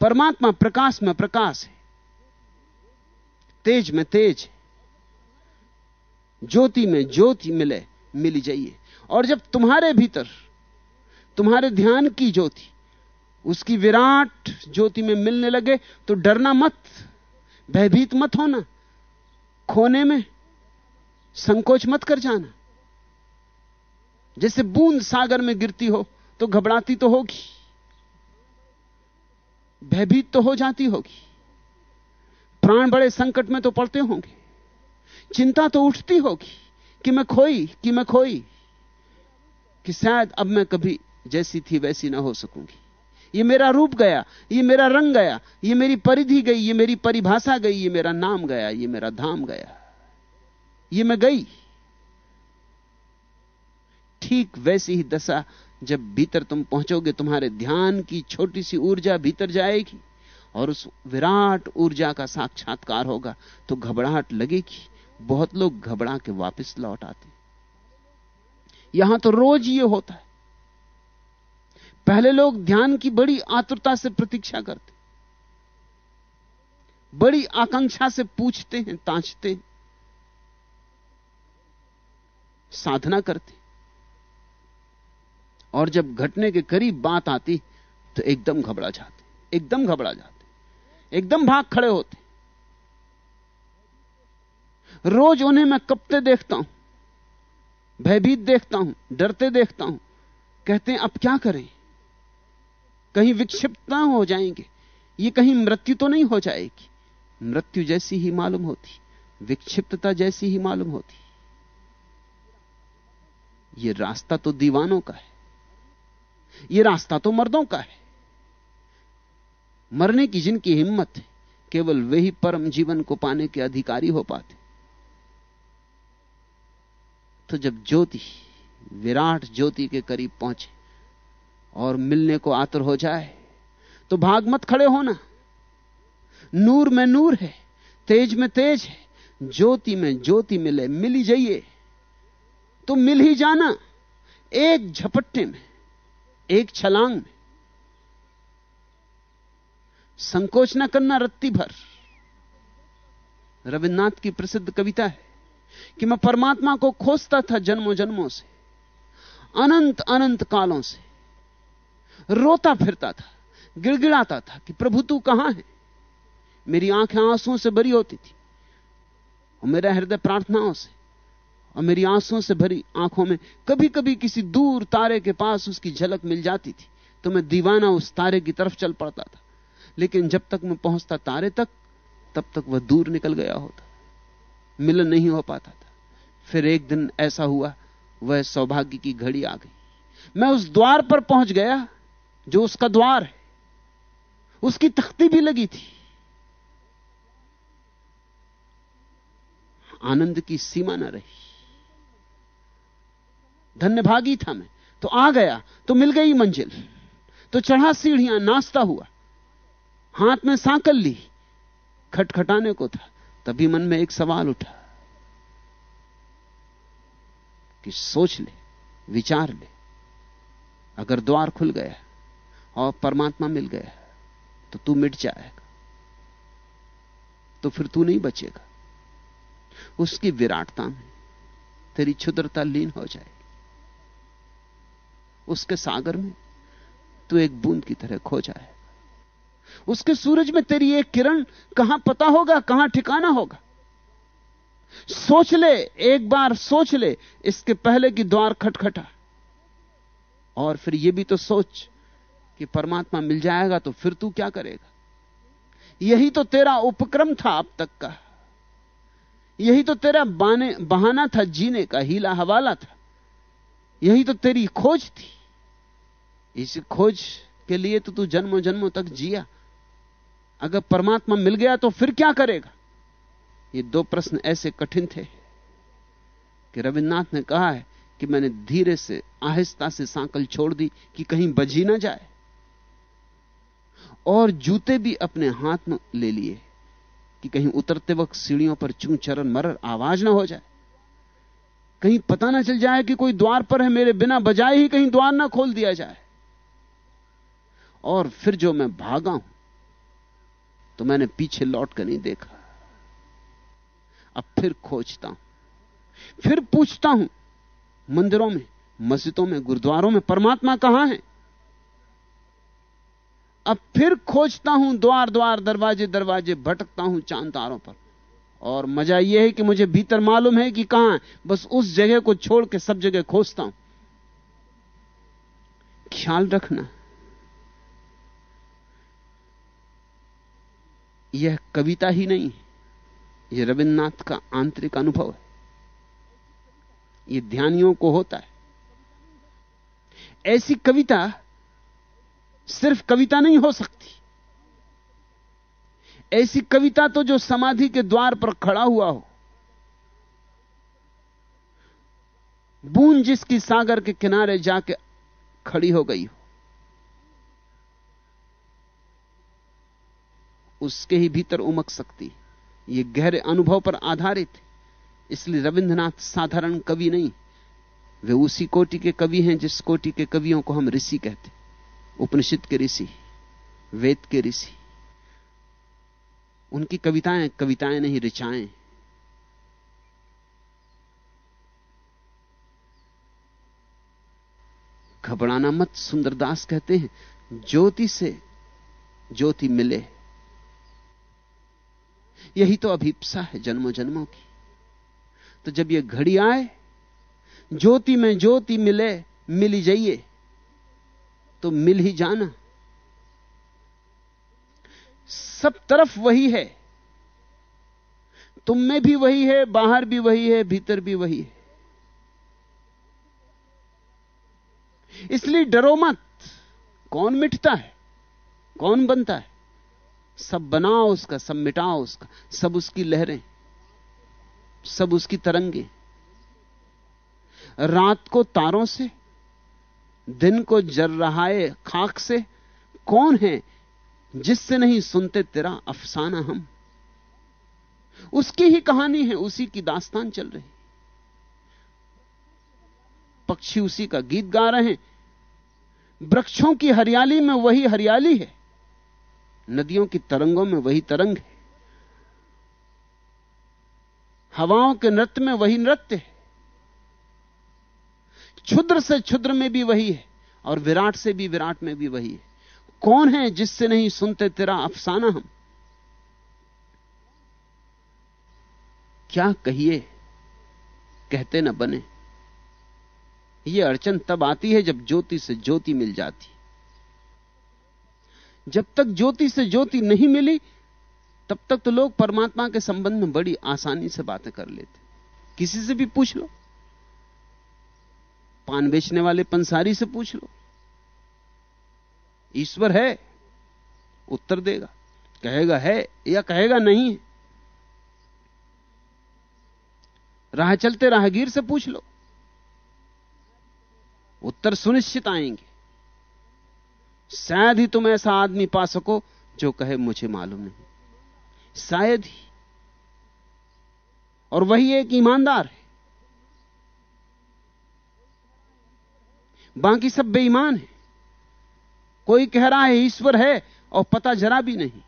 परमात्मा प्रकाश में प्रकाश है, तेज में तेज है, ज्योति में ज्योति मिले, मिली जाइए। और जब तुम्हारे भीतर, तुम्हारे ध्यान की ज्योति, उसकी विराट ज्योति में मिलने लगे तो डरना मत, भयभीत मत होना, खोने में संकोच मत कर जाना। जैसे बूंद सागर में गिरती हो तो घबराती तो होगी, भयभीत तो हो जाती होगी। प्राण बड़े संकट में तो पड़ते होंगे, चिंता तो उठती होगी कि मैं खोई, कि मैं खोई, कि शायद अब मैं कभी जैसी थी वैसी ना हो सकूँगी। ये मेरा रूप गया, ये मेरा रंग गया, ये मेरी परिधि गई, ये मेरी परिभाषा गई, ये मेरा नाम गया, ये मेरा धाम गया, ये मैं गई। ठीक वैसी ही दशा जब भीतर तुम पहुंचोगे, तुम्हारे ध्यान की छोटी सी ऊर्जा भीतर जाएगी और उस विराट ऊर्जा का साक्षात्कार होगा तो घबराहट लगेगी। बहुत लोग घबरा के वापस लौट आते यहाँ तो रोज ये होता है। पहले लोग ध्यान की बड़ी आतुरता से प्रतीक्षा करते बड़ी आकांक्षा से पूछते हैं, तांछते हैं। साधना करते और जब घटने के करीब बात आती तो एकदम घबरा जाते, एकदम घबरा जाते, एकदम भाग खड़े होते। रोज उन्हें मैं कपते देखता हूँ, भयभीत देखता हूँ, डरते देखता हूँ। कहते हैं, अब क्या करें? कहीं विक्षिप्त ना हो जाएँगे, ये कहीं मृत्यु तो नहीं हो जाएगी। मृत्यु जैसी ही मालूम होती, विक्षिप्तता जैसी ही मालूम होती। ये रास्ता तो दीवानों का है। ये रास्ता तो मर्दों का है। मरने की जिनकी हिम्मत है, केवल वे ही परम जीवन को पाने के अधिकारी हो पाते। तो जब ज्योति, विराट ज्योति के करीब पहुँचे और मिलने को आतर हो जाए तो भाग मत खड़े होना। नूर में नूर है, तेज में तेज है, ज्योति में ज्योति मिले, मिली जाइए। तो मिल ही जाना, एक झपट्टे में। एक छलांग में। संकोच न करना रत्ती भर। रविन्द्रनाथ की प्रसिद्ध कविता है कि मैं परमात्मा को खोजता था जन्मों जन्मों से अनंत अनंत कालों से। रोता फिरता था, गिड़गिड़ाता था कि प्रभु तू कहाँ है? मेरी आँखें आंसुओं से भरी होती थी और मेरा हृदय प्रार्थनाओं से। और मेरी आंसुओं से भरी आँखों में कभी कभी किसी दूर तारे के पास उसकी झलक मिल जाती थी तो मैं दीवाना उस तारे की तरफ़ चल पड़ता था। लेकिन जब तक मैं पहुँचता तारे तक, तब तक वह दूर निकल गया होता। मिलन नहीं हो पाता था। फिर एक दिन ऐसा हुआ, वह सौभाग्य की घड़ी आ गई। मैं उस द्वार पर पहुँच गया, जो उसका द्वार है। उसकी तख्ती भी लगी थी। आनंद की सीमा न रही। धन्यभागी था मैं। तो आ गया तो मिल गई मंजिल। तो चढ़ा सीढ़ियाँ, नाश्ता हुआ। हाथ में सांकल ली। खटखटाने को था। तभी मन में एक सवाल उठा कि सोच ले, विचार ले। अगर द्वार खुल गया और परमात्मा मिल गया तो तू मिट जाएगा। तो फिर तू नहीं बचेगा। उसकी विराटता में तेरी क्षुद्रता लीन हो जाएगी। उसके सागर में तू एक बूंद की तरह खो जाएगा उसके सूरज में तेरी एक किरण कहाँ पता होगा, कहाँ ठिकाना होगा? सोच ले, एक बार सोच ले, इसके पहले की द्वार खटखटा। और फिर यह भी तो सोच कि परमात्मा मिल जाएगा तो फिर तू क्या करेगा? यही तो तेरा उपक्रम था अब तक का। यही तो तेरा बाने, बहाना था, जीने का हीला हवाला था। यही तो तेरी खोज थी। इस खोज के लिए तो तू जन्मों जन्मों तक जिया। अगर परमात्मा मिल गया तो फिर क्या करेगा? ये दो प्रश्न ऐसे कठिन थे कि रविन्द्रनाथ ने कहा है कि मैंने धीरे से, आहिस्ता से सांकल छोड़ दी कि कहीं बजी ना जाए। और जूते भी अपने हाथ में ले लिए कि कहीं उतरते वक्त सीढ़ियों पर चू चरण मरर आवाज़ ना हो जाए। कहीं पता ना चल जाए कि कोई द्वार पर है, मेरे बिना बजाए ही कहीं द्वार ना खोल दिया जाए। और फिर जो मैं भागा हूँ तो मैंने पीछे लौट कर नहीं देखा। अब फिर खोजता हूँ, फिर पूछता हूँ, मंदिरों में, मस्जिदों में, गुरुद्वारों में परमात्मा कहाँ है? अब फिर खोजता हूँ, द्वार द्वार, दरवाजे दरवाजे, भटकता हूँ चाँद तारों पर। और मज़ा यह है कि मुझे भीतर मालूम है कि कहाँ है। बस उस जगह को छोड़ के सब जगह खोजता हूँ। ख्याल रखना। यह कविता ही नहीं है। यह रविन्द्रनाथ का आंतरिक अनुभव है। यह ध्यानियों को होता है। ऐसी कविता सिर्फ़ कविता नहीं हो सकती। ऐसी कविता तो जो समाधि के द्वार पर खड़ा हुआ हो। बूंद जिसकी सागर के किनारे जाके खड़ी हो गई हो। उसके ही भीतर उमक सकती। ये गहरे अनुभव पर आधारित इसलिए रविंद्रनाथ साधारण कवि नहीं। वे उसी कोटि के कवि हैं जिस कोटि के कवियों को हम ऋषि कहते उपनिषद के ऋषि, वेद के ऋषि। उनकी कविताएँ कविताएँ नहीं, ऋचाएँ। घबराना मत, सुंदरदास कहते हैं, ज्योति से ज्योति मिले। यही तो अभिप्सा है जन्मों जन्मों की। तो जब यह घड़ी आए, ज्योति में ज्योति मिले, मिली जाइए तो मिल ही जाना। सब तरफ़ वही है। तुम में भी वही है, बाहर भी वही है, भीतर भी वही है। इसलिए डरो मत। कौन मिटता है? कौन बनता है? सब बनाओ उसका, सब मिटाओ उसका, सब उसकी लहरें, सब उसकी तरंगे। रात को तारों से, दिन को जर रहा है खाक से, कौन है जिससे नहीं सुनते तेरा अफसाना हम? उसकी ही कहानी है, उसी की दास्तान चल रही। पक्षी उसी का गीत गा रहे हैं। वृक्षों की हरियाली में वही हरियाली है। नदियों की तरंगों में वही तरंग है। हवाओं के नृत्य में वही नृत्य है। क्षुद्र से क्षुद्र में भी वही है और विराट से भी विराट में भी वही है। कौन है जिससे नहीं सुनते तेरा अफसाना हम? क्या कहिए? कहते न बने। यह अड़चन तब आती है जब ज्योति से ज्योति मिल जाती। जब तक ज्योति से ज्योति नहीं मिली, तब तक तो लोग परमात्मा के संबंध में बड़ी आसानी से बातें कर लेते। किसी से भी पूछ लो। पान बेचने वाले पंसारी से पूछ लो। ईश्वर है, उत्तर देगा। कहेगा है या कहेगा नहीं राह चलते राहगीर से पूछ लो। उत्तर सुनिश्चित आएँगे। शायद ही तुम ऐसा आदमी पा सको जो कहे, मुझे मालूम नहीं। शायद ही। और वही एक ईमानदार है। बाकी सब बेईमान है। कोई कह रहा है, ईश्वर है, और पता जरा भी नहीं।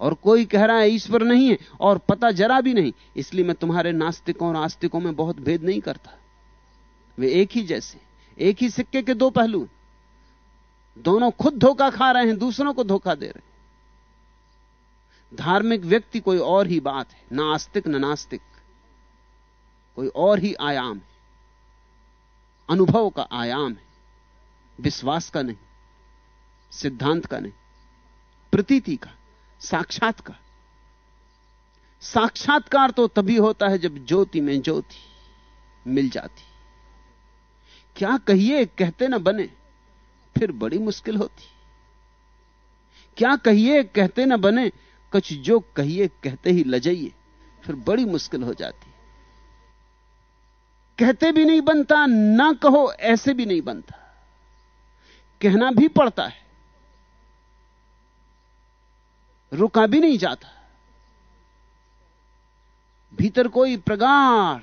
और कोई कह रहा है, ईश्वर नहीं है, और पता जरा भी नहीं। इसलिए मैं तुम्हारे नास्तिकों और आस्तिकों में बहुत भेद नहीं करता। वे एक ही जैसे एक ही सिक्के के दो पहलू दोनों खुद धोखा खा रहे हैं, दूसरों को धोखा दे रहे हैं। धार्मिक व्यक्ति कोई और ही बात है, ना आस्तिक, न नास्तिक। कोई और ही आयाम है। अनुभव का आयाम है, विश्वास का नहीं, सिद्धांत का नहीं, प्रतीति का, साक्षात का। साक्षात्कार तो तभी होता है जब ज्योति में ज्योति मिल जाती। क्या कहिए, कहते ना बने। फिर बड़ी मुश्किल होती। क्या कहिए, कहते ना बने, कुछ जो कहिए, कहते ही लजाइए, फिर बड़ी मुश्किल हो जाती। कहते भी नहीं बनता, ना कहो, ऐसे भी नहीं बनता। कहना भी पड़ता है। रुका भी नहीं जाता। भीतर कोई प्रगाढ़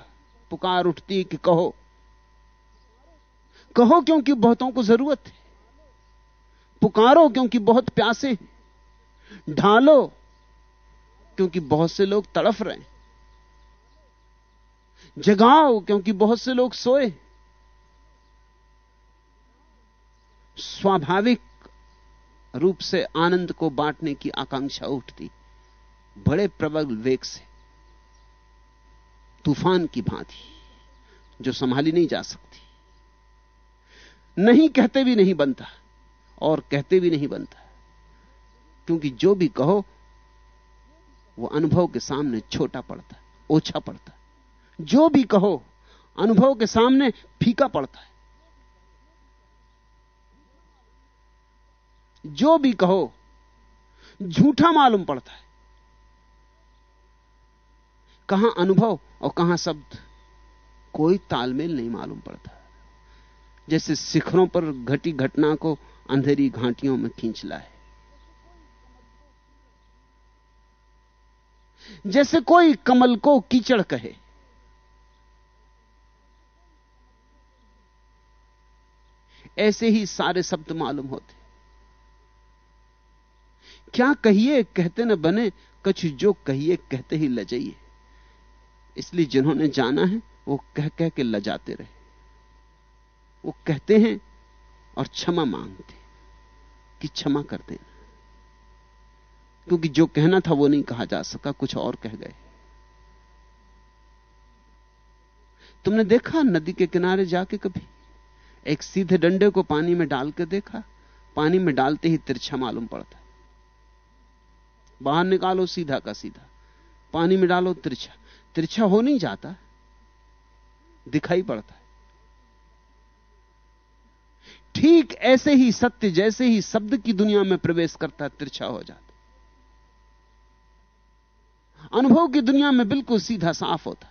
पुकार उठती कि कहो। कहो क्योंकि बहुतों को ज़रूरत है। पुकारो क्योंकि बहुत प्यासे ढालो क्योंकि बहुत से लोग तड़फ रहे हैं। जगाओ क्योंकि बहुत से लोग सोए स्वाभाविक रूप से आनंद को बांटने की आकांक्षा उठती। बड़े प्रबल वेग से। तूफ़ान की भांति, जो संभाली नहीं जा सकती। नहीं कहते भी नहीं बनता। और कहते भी नहीं बनता। क्योंकि जो भी कहो, वो अनुभव के सामने छोटा पड़ता है, ओछा पड़ता है। जो भी कहो, अनुभव के सामने फीका पड़ता है। जो भी कहो, झूठा मालूम पड़ता है। कहाँ अनुभव और कहाँ शब्द, कोई तालमेल नहीं मालूम पड़ता। जैसे शिखरों पर घटी घटना को अंधेरी घाटियों में खींच लाए। जैसे कोई कमल को कीचड़ कहे। ऐसे ही सारे शब्द मालूम होते। क्या कहिए कहते न बने, कछ जो कहिए कहते ही लजाइए। इसलिए जिन्होंने जाना है, वो कह कह के लजाते रहे। वो कहते हैं और क्षमा मांगते कि क्षमा कर देना। क्योंकि जो कहना था वो नहीं कहा जा सका, कुछ और कह गए। तुमने देखा नदी के किनारे जाके कभी? एक सीधे डंडे को पानी में डाल के देखा? पानी में डालते ही तिरछा मालूम पड़ता। है बाहर निकालो सीधा का सीधा। पानी में डालो तिरछा। तिरछा हो नहीं जाता। दिखाई पड़ता। है ठीक ऐसे ही सत्य जैसे ही शब्द की दुनिया में प्रवेश करता तिरछा हो जाता अनुभव की दुनिया में बिल्कुल सीधा साफ़ होता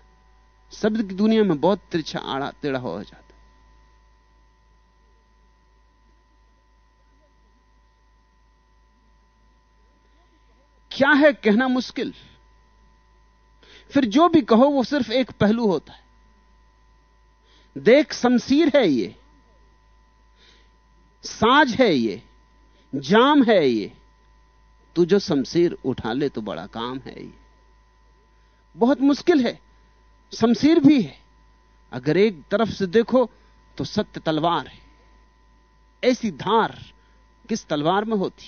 शब्द की दुनिया में बहुत तिरछा, आड़ा, टेढ़ा हो जाता क्या है कहना मुश्किल? फिर जो भी कहो वो सिर्फ़ एक पहलू होता है। देख, शमशीर है ये। साज है ये, जाम है ये, तू जो शमशीर उठा ले तो बड़ा काम है ये। बहुत मुश्किल है, शमशीर भी है। अगर एक तरफ़ से देखो तो सत्य तलवार है। ऐसी धार किस तलवार में होती?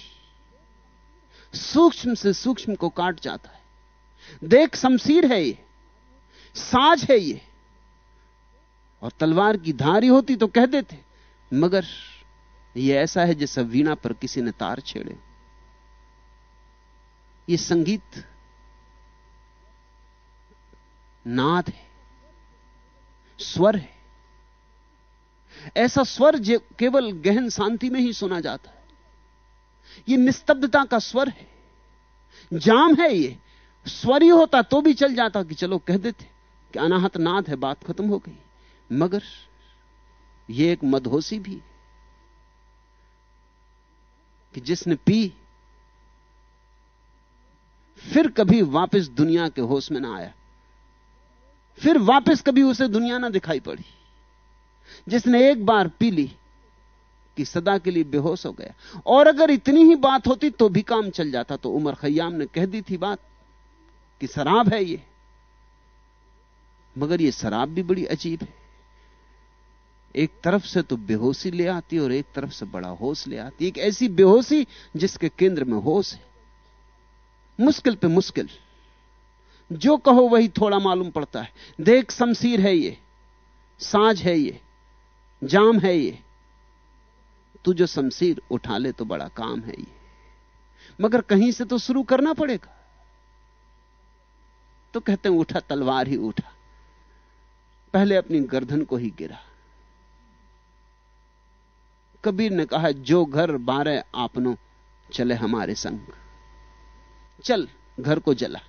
सूक्ष्म से सूक्ष्म को काट जाता है। देख शमशीर है ये साज है ये। और तलवार की धारी होती तो कह देते, मगर ये ऐसा है जैसा वीणा पर किसी ने तार छेड़े। ये संगीत नाद है, स्वर है। ऐसा स्वर जो केवल गहन शांति में ही सुना जाता है। ये निस्तब्धता का स्वर है। जाम है ये। स्वर ही होता तो भी चल जाता कि चलो कह देते कि अनाहत नाद है, बात खत्म हो गई। मगर ये एक मदहोशी भी कि जिसने पी, फिर कभी वापस दुनिया के होश में ना आया। फिर वापस कभी उसे दुनिया ना दिखाई पड़ी। जिसने एक बार पी ली कि सदा के लिए बेहोश हो गया। और अगर इतनी ही बात होती तो भी काम चल जाता। तो उमर खयाम ने कह दी थी बात कि शराब है ये। मगर ये शराब भी बड़ी अजीब है। एक तरफ़ से तो बेहोशी ले आती और एक तरफ़ से बड़ा होश ले आती एक ऐसी बेहोशी जिसके केंद्र में होश है। मुश्किल पे मुश्किल। जो कहो वही थोड़ा मालूम पड़ता है। देख शमशीर है ये। साज है ये। जाम है ये। तू जो शमशीर उठा ले तो बड़ा काम है ये। मगर कहीं से तो शुरू करना पड़ेगा। तो कहते हैं, उठा, तलवार ही उठा। पहले अपनी गर्दन को ही गिरा। कबीर ने कहा, जो घर बारह आपनो, चले हमारे संग। चल, घर को जला।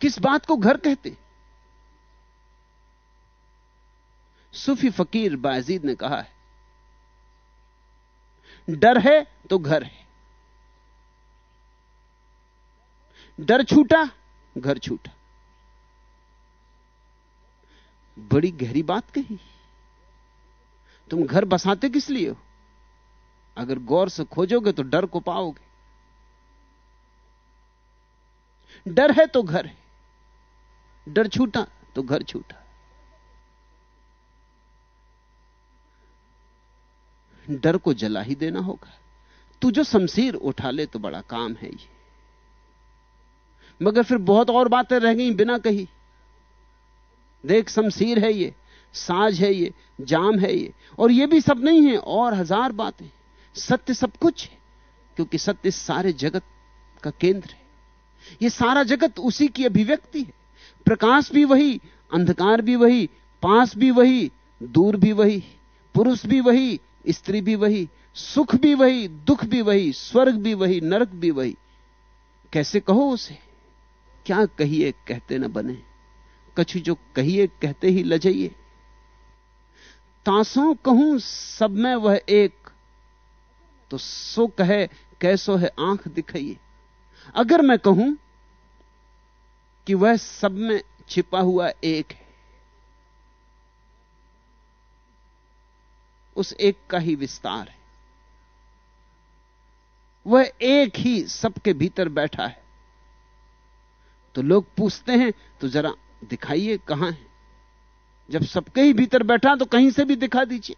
किस बात को घर कहते? सूफी फकीर बाजीद ने कहा है, डर है तो घर है। डर छूटा, घर छूटा। बड़ी गहरी बात कही। तुम घर बसाते किस लिए हो? अगर गौर से खोजोगे तो डर को पाओगे। डर है तो घर है। डर छूटा तो घर छूटा। डर को जला ही देना होगा। तू जो शमशीर उठा ले तो बड़ा काम है ये। मगर फिर बहुत और बातें रह गई बिना कही। देख, शमशीर है ये, साज है ये, जाम है ये। और ये भी सब नहीं है, और हज़ार बातें सत्य सब कुछ है, क्योंकि सत्य सारे जगत का केंद्र है। ये सारा जगत उसी की अभिव्यक्ति है। प्रकाश भी वही, अंधकार भी वही, पास भी वही, दूर भी वही, पुरुष भी वही, स्त्री भी वही, सुख भी वही, दुख भी वही, स्वर्ग भी वही, नरक भी वही। कैसे कहो उसे? क्या कहिए, कहते न बने। कछु जो कहिए, कहते ही लजाइए। तासों कहूँ, सब में वह एक। तो सो कहे, कैसो है आँख दिखाइए। अगर मैं कहूँ कि वह सब में छिपा हुआ एक है, उस एक का ही विस्तार है। वह एक ही सबके भीतर बैठा है। तो लोग पूछते हैं तो जरा दिखाइए कहाँ है। जब सबके ही भीतर बैठा तो कहीं से भी दिखा दीजिए।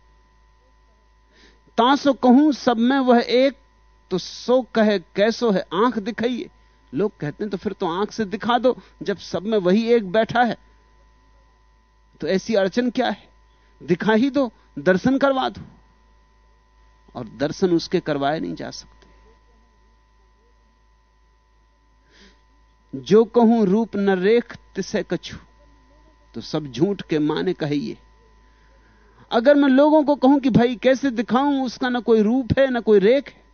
तासो कहूँ, सब में वह एक तो सो कहे, कैसो है, आँख दिखाइए। लोग कहते हैं तो फिर तो आँख से दिखा दो, जब सब में वही एक बैठा है। तो ऐसी अड़चन क्या है? दिखा ही दो, दर्शन करवा दो। और दर्शन उसके करवाए नहीं जा सकते। जो कहूँ रूप न रेख तिसे कछु तो सब झूठ के माने कहिए। अगर मैं लोगों को कहूँ कि भाई कैसे दिखाऊँ, उसका ना कोई रूप है, ना कोई रेख है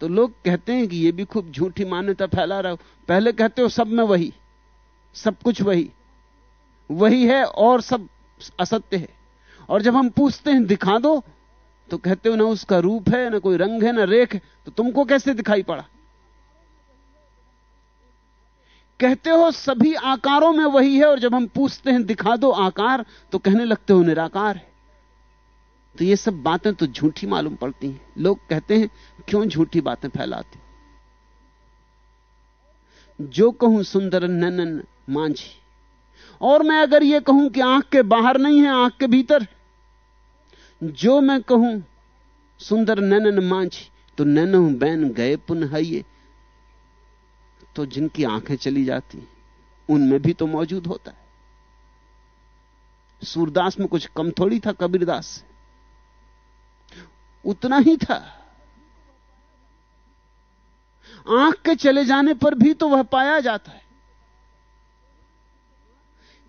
तो लोग कहते हैं कि ये भी खूब झूठी मान्यता फैला रहा हो। पहले कहते हो सब में वही, सब कुछ वही वही है और सब असत्य है। और जब हम पूछते हैं, दिखा दो तो कहते हो ना उसका रूप है, ना कोई रंग है, ना रेख है तो तुमको कैसे दिखाई पड़ा? कहते हो, सभी आकारों में वही है, और जब हम पूछते हैं, दिखा दो आकार तो कहने लगते हो, निराकार है। तो ये सब बातें तो झूठी मालूम पड़ती हैं। लोग कहते हैं, क्यों झूठी बातें फैलाते? जो कहूँ, सुंदर ननन मांझी। और मैं अगर यह कहूँ कि आँख के बाहर नहीं है, आँख के भीतर, जो मैं कहूँ, सुंदर नैनन मांझी तो नैनो बैन गए पुनः ये तो जिनकी आँखें चली जाती, उनमें भी तो मौजूद होता है। सूरदास में कुछ कम थोड़ी था, कबीरदास। से उतना ही था। आँख के चले जाने पर भी तो वह पाया जाता है।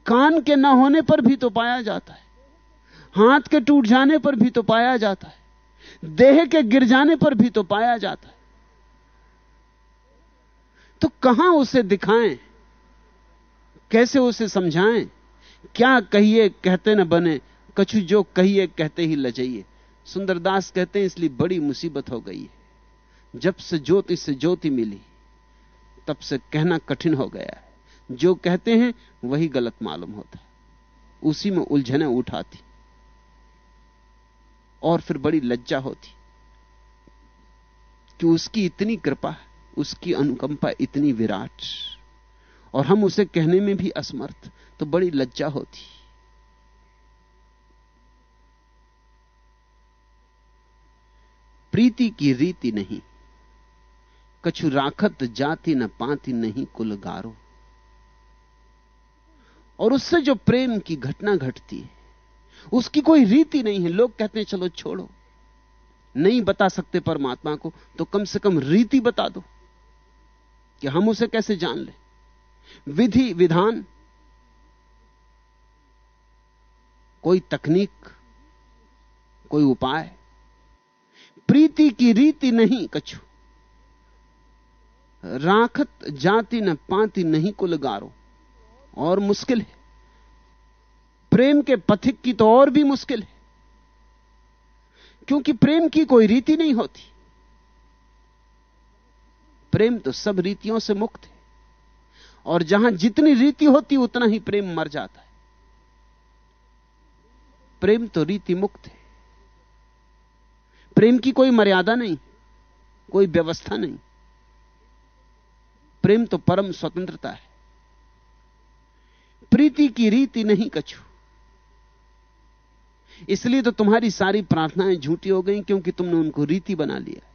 कान के न होने पर भी तो पाया जाता है। हाथ के टूट जाने पर भी तो पाया जाता है। देह के गिर जाने पर भी तो पाया जाता है। तो कहाँ उसे दिखाएँ? कैसे उसे समझाएँ? क्या कहिए कहते न बने, कछु जो कहिए कहते ही लजाइए। सुंदरदास कहते हैं, इसलिए बड़ी मुसीबत हो गई है। जब से ज्योति से ज्योति मिली, तब से कहना कठिन हो गया है। जो कहते हैं, वही गलत मालूम होता उसी में उलझने उठाती। और फिर बड़ी लज्जा होती कि उसकी इतनी कृपा उसकी अनुकंपा इतनी विराट और हम उसे कहने में भी असमर्थ तो बड़ी लज्जा होती। प्रीति की रीति नहीं, कछु राखत जाति न पाती नहीं कुल गारो। और उससे जो प्रेम की घटना घटती है, उसकी कोई रीति नहीं है। लोग कहते हैं, चलो छोड़ो। नहीं बता सकते परमात्मा को तो कम से कम रीति बता दो। कि हम उसे कैसे जान ले? विधि, विधान। कोई तकनीक, कोई उपाय। प्रीति की रीति नहीं कछु। राखत जाति न पाती नहीं कुल गारो और मुश्किल है। प्रेम के पथिक की तो और भी मुश्किल है। क्योंकि प्रेम की कोई रीति नहीं होती। प्रेम तो सब रीतियों से मुक्त है। और जहाँ जितनी रीति होती, उतना ही प्रेम मर जाता है। प्रेम तो रीति मुक्त है। प्रेम की कोई मर्यादा नहीं, कोई व्यवस्था नहीं। प्रेम तो परम स्वतंत्रता है। प्रीति की रीति नहीं कछु। इसलिए तो तुम्हारी सारी प्रार्थनाएँ झूठी हो गई, क्योंकि तुमने उनको रीति बना लिया।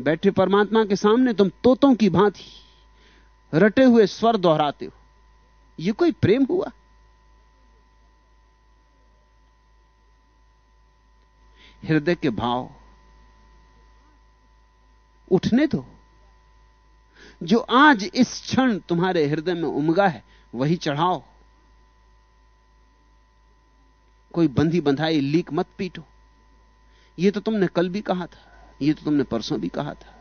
बैठे परमात्मा के सामने तुम तोतों की भांति रटे हुए स्वर दोहराते हो। यह कोई प्रेम हुआ? हृदय के भाव उठने दो। जो आज इस क्षण तुम्हारे हृदय में उमगा है, वही चढ़ाओ। कोई बंधी बंधाई लीक मत पीटो। यह तो तुमने कल भी कहा था। ये तो तुमने परसों भी कहा था।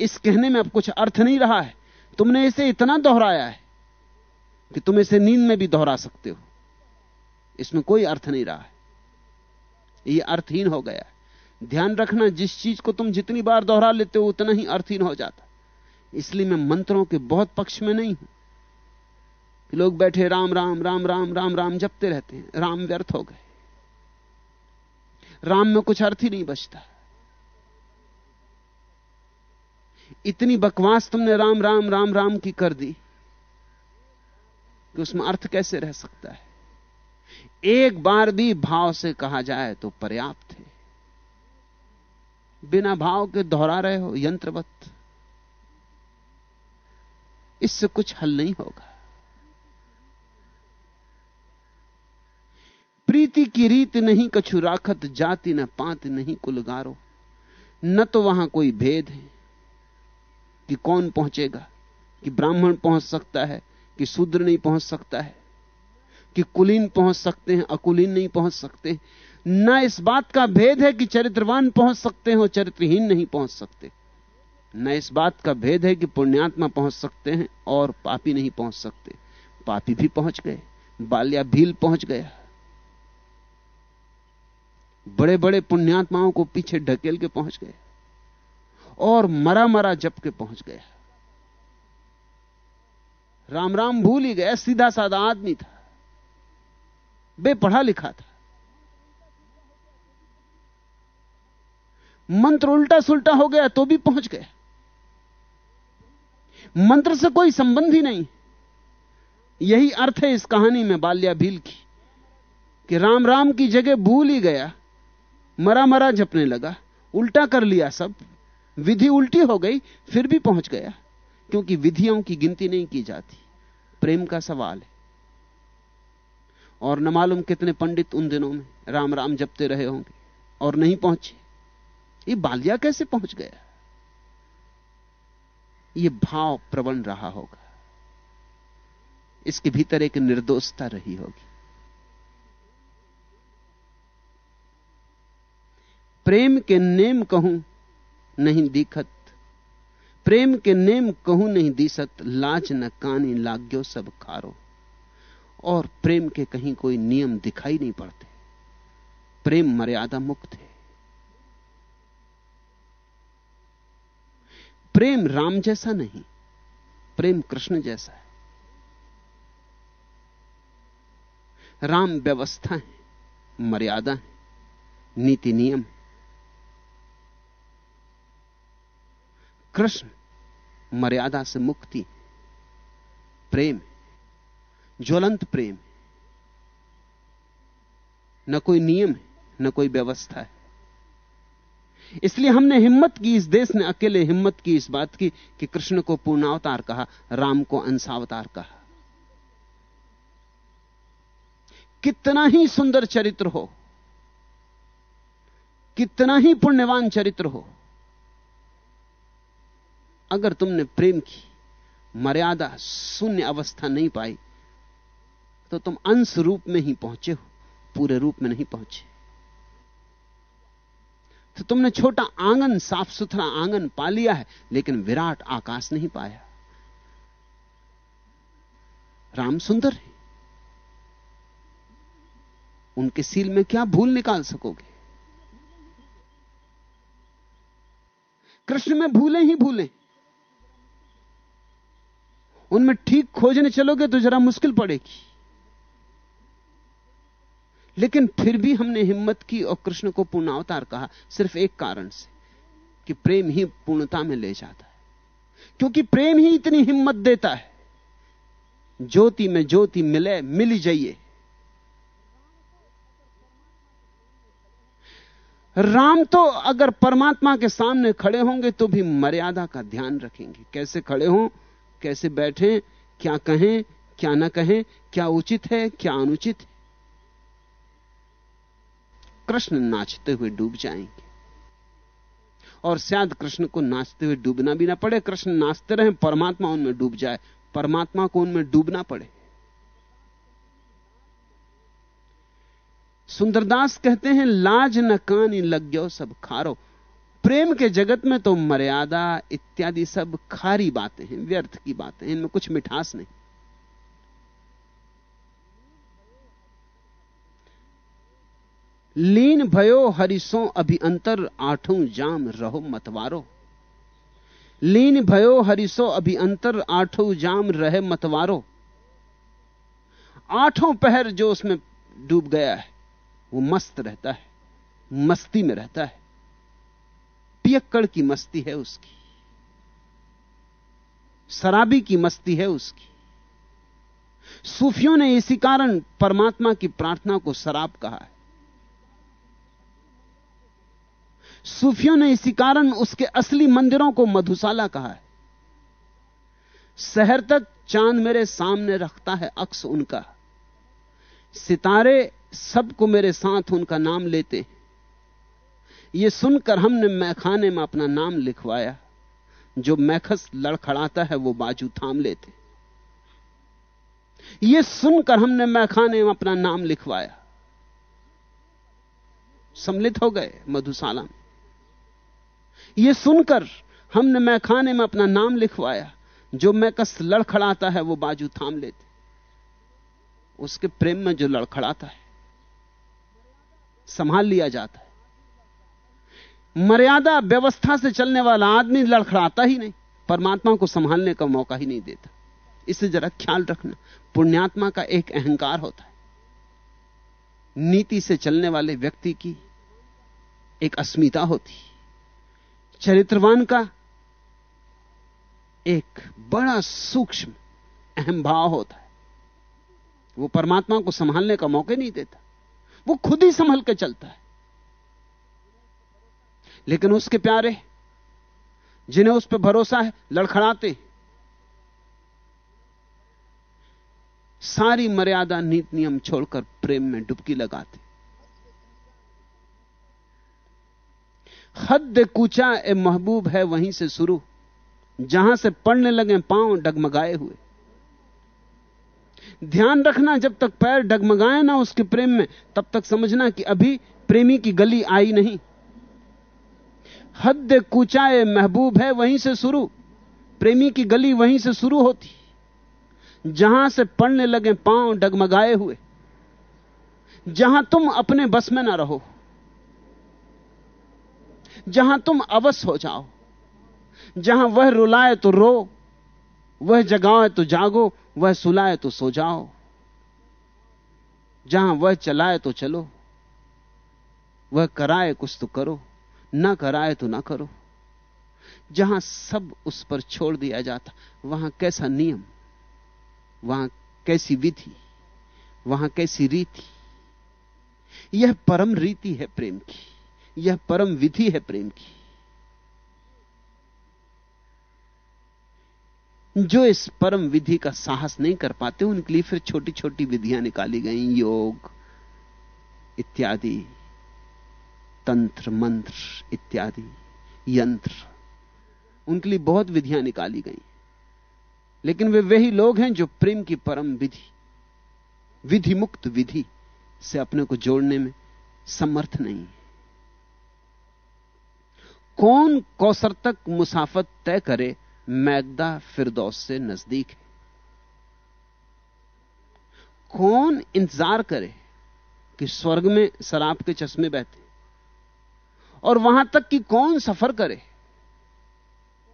इस कहने में अब कुछ अर्थ नहीं रहा है। तुमने इसे इतना दोहराया है कि तुम इसे नींद में भी दोहरा सकते हो। इसमें कोई अर्थ नहीं रहा है। यह अर्थहीन हो गया। है ध्यान रखना, जिस चीज़ को तुम जितनी बार दोहरा लेते हो, उतना ही अर्थहीन हो जाता। इसलिए मैं मंत्रों के बहुत पक्ष में नहीं हूँ। लोग बैठे, राम राम राम राम राम राम जपते रहते हैं। राम व्यर्थ हो गए। राम में कुछ अर्थ ही नहीं बचता। इतनी बकवास तुमने राम राम राम राम की कर दी कि उसमें अर्थ कैसे रह सकता है? एक बार भी भाव से कहा जाए तो पर्याप्त है। बिना भाव के दोहरा रहे हो यंत्रवत, इससे कुछ हल नहीं होगा। प्रीति की रीत नहीं, कछु राखत जाति न पात नहीं कुलगारो। न तो वहाँ कोई भेद है कि कौन पहुंचेगा, कि ब्राह्मण पहुँच सकता है, कि शूद्र नहीं पहुँच सकता है, कि कुलीन पहुँच सकते हैं, अकुलीन नहीं पहुँच सकते। न इस बात का भेद है कि चरित्रवान पहुँच सकते हैं और चरित्रहीन नहीं पहुँच सकते। न इस बात का भेद है कि पुण्यात्मा पहुँच सकते हैं और पापी नहीं पहुँच सकते। पापी भी पहुँच गए, बाल्या भील पहुँच गया। बड़े बड़े पुण्यात्माओं को पीछे ढकेल के पहुँच गए और मरा मरा जप के पहुँच गया राम राम भूल ही गया सीधा साधा आदमी था, बेपढ़ा लिखा था। मंत्र उल्टा सुलटा हो गया तो भी पहुँच गया मंत्र से कोई संबंध ही नहीं। यही अर्थ है इस कहानी में बाल्या भील की, कि राम राम की जगह भूल ही गया। मरा मरा जपने लगा, उल्टा कर लिया सब। विधि उल्टी हो गई, फिर भी पहुँच गया, क्योंकि विधियों की गिनती नहीं की जाती। प्रेम का सवाल है। और न मालूम कितने पंडित उन दिनों में राम राम जपते रहे होंगे, और नहीं पहुँचे। ये बालिया कैसे पहुँच गया? ये भाव प्रबल रहा होगा। इसके भीतर एक निर्दोषता रही होगी। प्रेम के नेम कहूँ नहीं दिखत। प्रेम के नेम कहूँ नहीं दिसत। लाज न कानी लाग्यो सब खारो। और प्रेम के कहीं कोई नियम दिखाई नहीं पड़ते। प्रेम मर्यादा मुक्त है। प्रेम राम जैसा नहीं, प्रेम कृष्ण जैसा है। राम व्यवस्था है, मर्यादा है, नीति नियम है। कृष्ण, मर्यादा से मुक्ति, प्रेम, ज्वलंत प्रेम। न कोई नियम है, न कोई व्यवस्था है। इसलिए हमने हिम्मत की, इस देश ने अकेले हिम्मत की, इस बात की कि कृष्ण को पूर्णावतार कहा, राम को अंशावतार कहा। कितना ही सुंदर चरित्र हो, कितना ही पुण्यवान चरित्र हो अगर तुमने प्रेम की, मर्यादा शून्य अवस्था नहीं पाई तो तुम अंश रूप में ही पहुँचे हो, पूरे रूप में नहीं पहुँचे। तो तुमने छोटा आँगन साफ़ सुथरा आँगन पा लिया है, लेकिन विराट आकाश नहीं पाया। राम सुंदर है। उनके सील में क्या भूल निकाल सकोगे? कृष्ण में भूले ही भूले। उनमें ठीक खोजने चलोगे तो जरा मुश्किल पड़ेगी। लेकिन फिर भी हमने हिम्मत की और कृष्ण को पूर्णावतार कहा, सिर्फ़ एक कारण से, कि प्रेम ही पूर्णता में ले जाता है। क्योंकि प्रेम ही इतनी हिम्मत देता है। ज्योति में ज्योति मिले, मिल जाइए। राम तो अगर परमात्मा के सामने खड़े होंगे तो भी मर्यादा का ध्यान रखेंगे। कैसे खड़े हों? कैसे बैठे, क्या कहें, क्या ना कहें, क्या उचित है, क्या अनुचित है? कृष्ण नाचते हुए डूब जाएँगे। और शायद कृष्ण को नाचते हुए डूबना भी ना पड़े, कृष्ण नाचते रहे, परमात्मा उनमें डूब जाए। परमात्मा को उनमें डूबना पड़े। सुंदरदास कहते हैं, लाज न कानी लग गयो सब खारो। प्रेम के जगत में तो मर्यादा इत्यादि सब खारी बातें हैं, व्यर्थ की बातें हैं, इनमें कुछ मिठास नहीं। लीन भयो हरिसो अभी अंतर आठों जाम रहो मतवारो। लीन भयो हरिसो अभी अंतर आठों जाम रहे मतवारो। आठों पहर जो उसमें डूब गया है, वो मस्त रहता है, मस्ती में रहता है। पियक्कड़ की मस्ती है उसकी। शराबी की मस्ती है उसकी। सूफियों ने इसी कारण परमात्मा की प्रार्थना को शराब कहा है। सूफियों ने इसी कारण उसके असली मंदिरों को मधुशाला कहा है। शहर तक चाँद मेरे सामने रखता है अक्स उनका। सितारे सबको मेरे साथ उनका नाम लेते हैं। यह सुनकर हमने मैखाने में अपना नाम लिखवाया। जो मैखस लड़खड़ाता है, वो बाजू थाम लेते। यह सुनकर हमने मैखाने में अपना नाम लिखवाया। सम्मिलित हो गए मधुशाला में। यह सुनकर हमने मैखाने में अपना नाम लिखवाया। जो मैकस लड़खड़ाता है, वो बाजू थाम लेते। उसके प्रेम में जो लड़खड़ाता है, संभाल लिया जाता है। मर्यादा व्यवस्था से चलने वाला आदमी लड़खड़ाता ही नहीं। परमात्मा को संभालने का मौका ही नहीं देता। इसे जरा ख्याल रखना, पुण्यात्मा का एक अहंकार होता है। नीति से चलने वाले व्यक्ति की एक अस्मिता होती चरित्रवान का एक बड़ा सूक्ष्म अहम भाव होता है। वो परमात्मा को संभालने का मौका नहीं देता। वो खुद ही संभल के चलता है। लेकिन उसके प्यारे, जिन्हें उस पर भरोसा है, लड़खड़ाते। सारी मर्यादा नीति नियम छोड़कर प्रेम में डुबकी लगाते। हद कूचा ए महबूब है वहीं से शुरू, जहाँ से पड़ने लगे पाँव डगमगाए हुए। ध्यान रखना, जब तक पैर डगमगाए ना उसके प्रेम में, तब तक समझना कि अभी प्रेमी की गली आई नहीं। हद कुचाए महबूब है वहीं से शुरू। प्रेमी की गली वहीं से शुरू होती। जहाँ से पड़ने लगे पाँव डगमगाए हुए। जहाँ तुम अपने बस में ना रहो। जहाँ तुम अवश्य हो जाओ। जहाँ वह रुलाए तो रो। वह जगाए तो जागो। वह सुलाए तो सो जाओ। जहाँ वह चलाए तो चलो। वह कराए कुछ तो करो। ना कराए तो ना करो। जहाँ सब उस पर छोड़ दिया जाता, वहाँ कैसा नियम? वहाँ कैसी विधि? वहाँ कैसी रीति? यह परम रीति है प्रेम की। यह परम विधि है प्रेम की। जो इस परम विधि का साहस नहीं कर पाते, उनके लिए फिर छोटी छोटी विधियाँ निकाली गई, योग, इत्यादि। तंत्र, मंत्र, इत्यादि, यंत्र। उनके लिए बहुत विधियाँ निकाली गई। लेकिन वे वही लोग हैं जो प्रेम की परम विधि विधि मुक्त विधि से अपने को जोड़ने में समर्थ नहीं है। कौन कौसर तक मुसाफत तय करे मैगदा फिरदौस से नज़दीक है? कौन इंतज़ार करे कि स्वर्ग में शराब के चश्मे बहते? और वहाँ तक कि कौन सफ़र करे?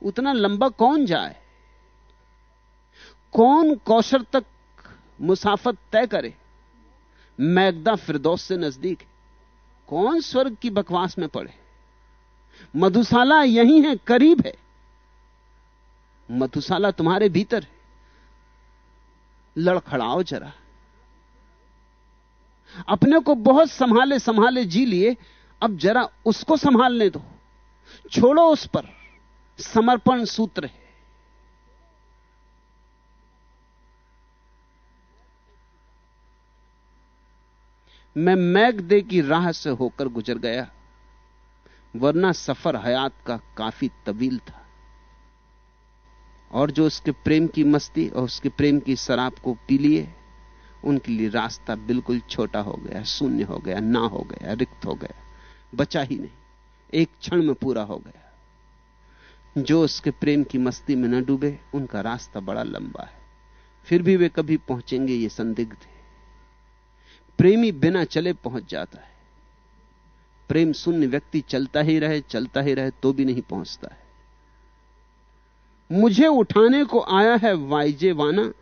उतना लंबा कौन जाए? कौन कौशर तक मुसाफत तय करे? मैगदा फिरदौस से नज़दीक कौन स्वर्ग की बकवास में पड़े? मधुशाला यही है, करीब है। मधुशाला तुम्हारे भीतर है। लड़खड़ाओ जरा। अपने को बहुत संभाले संभाले जी लिए अब जरा उसको संभालने दो। छोड़ो उस पर। समर्पण सूत्र है। मैं मैग दे की राह से होकर गुजर गया, वरना सफ़र हयात का काफ़ी तवील था। और जो उसके प्रेम की मस्ती और उसके प्रेम की शराब को पी लिए, उनके लिए रास्ता बिल्कुल छोटा हो गया, शून्य हो गया, ना हो गया, रिक्त हो गया। बचा ही नहीं। एक क्षण में पूरा हो गया। जो उसके प्रेम की मस्ती में न डूबे, उनका रास्ता बड़ा लंबा है। फिर भी वे कभी पहुँचेंगे, ये संदिग्ध है। प्रेमी बिना चले पहुँच जाता है। प्रेम शून्य व्यक्ति चलता ही रहे, चलता ही रहे तो भी नहीं पहुँचता है। मुझे उठाने को आया है वाइजे वाना।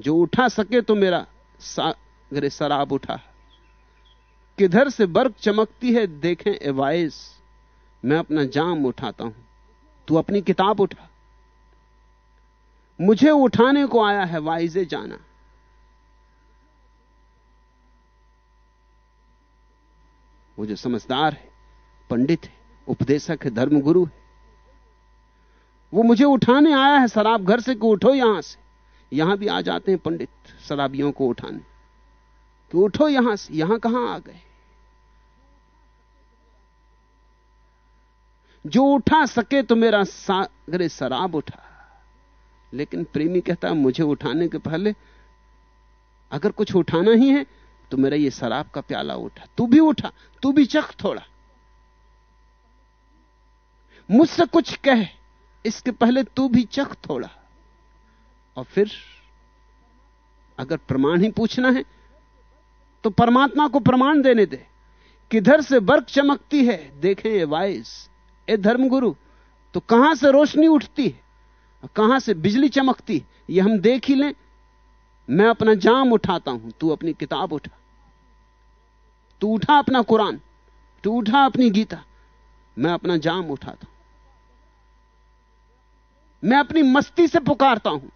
जो उठा सके तो मेरा सागरे शराब उठा। किधर से बर्फ़ चमकती है, देखें एवाइस। मैं अपना जाम उठाता हूँ। तू अपनी किताब उठा। मुझे उठाने को आया है वाइजे जाना। वो जो समझदार है, पंडित है, उपदेशक है, धर्मगुरु है, वो मुझे उठाने आया है, शराब घर से को उठो यहाँ से। यहाँ भी आ जाते हैं पंडित, शराबियों को उठाने। कि उठो यहाँ से, यहाँ कहाँ आ गए? जो उठा सके तो मेरा सागरे शराब उठा। लेकिन प्रेमी कहता है, मुझे उठाने के पहले अगर कुछ उठाना ही है तो मेरा ये शराब का प्याला उठा। तू भी उठा, तू भी चख थोड़ा। मुझसे कुछ कह, इसके पहले तू भी चख थोड़ा। और फिर अगर प्रमाण ही पूछना है तो परमात्मा को प्रमाण देने दे। किधर से बर्क चमकती है, देखें ये वाइस। ए धर्मगुरु तो कहाँ से रोशनी उठती है? कहाँ से बिजली चमकती ये हम देख ही लें। मैं अपना जाम उठाता हूँ, तू अपनी किताब उठा। तू उठा अपना कुरान, तू उठा अपनी गीता। मैं अपना जाम उठाता हूँ। मैं अपनी मस्ती से पुकारता हूँ।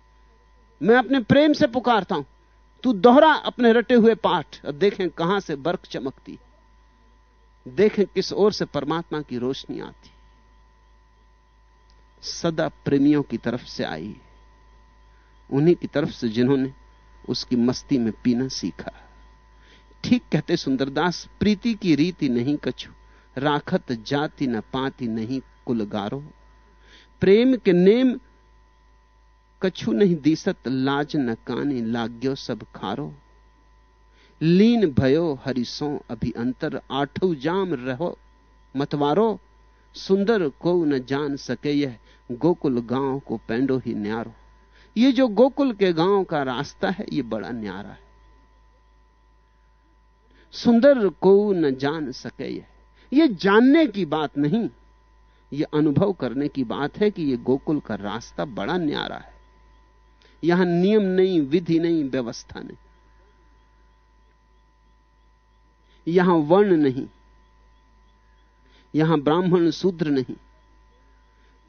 मैं अपने प्रेम से पुकारता हूँ। तू दोहरा अपने रटे हुए पाठ, और देखें कहाँ से बर्क चमकती। देखें किस ओर से परमात्मा की रोशनी आती। सदा प्रेमियों की तरफ़ से आई। उन्हीं की तरफ़ से जिन्होंने उसकी मस्ती में पीना सीखा। ठीक कहते सुंदरदास, प्रीति की रीति नहीं कछु, राखत जाति न पाती नहीं कुलगारो। प्रेम के नेम कछु नहीं दीसत, लाज न कानी, लाग्यो सब खारो। लीन भयो हरिसो अभी अंतर आठो जाम रहो, मतवारो। सुंदर को न जान सके यह, गोकुल गाँव को पेंडो ही न्यारो। ये जो गोकुल के गाँव का रास्ता है, ये बड़ा न्यारा है। सुंदर को न जान सके यह, ये जानने की बात नहीं, ये अनुभव करने की बात है कि ये गोकुल का रास्ता बड़ा न्यारा है। यहाँ नियम नहीं, विधि नहीं, व्यवस्था नहीं। यहाँ वर्ण नहीं। यहाँ ब्राह्मण शूद्र नहीं।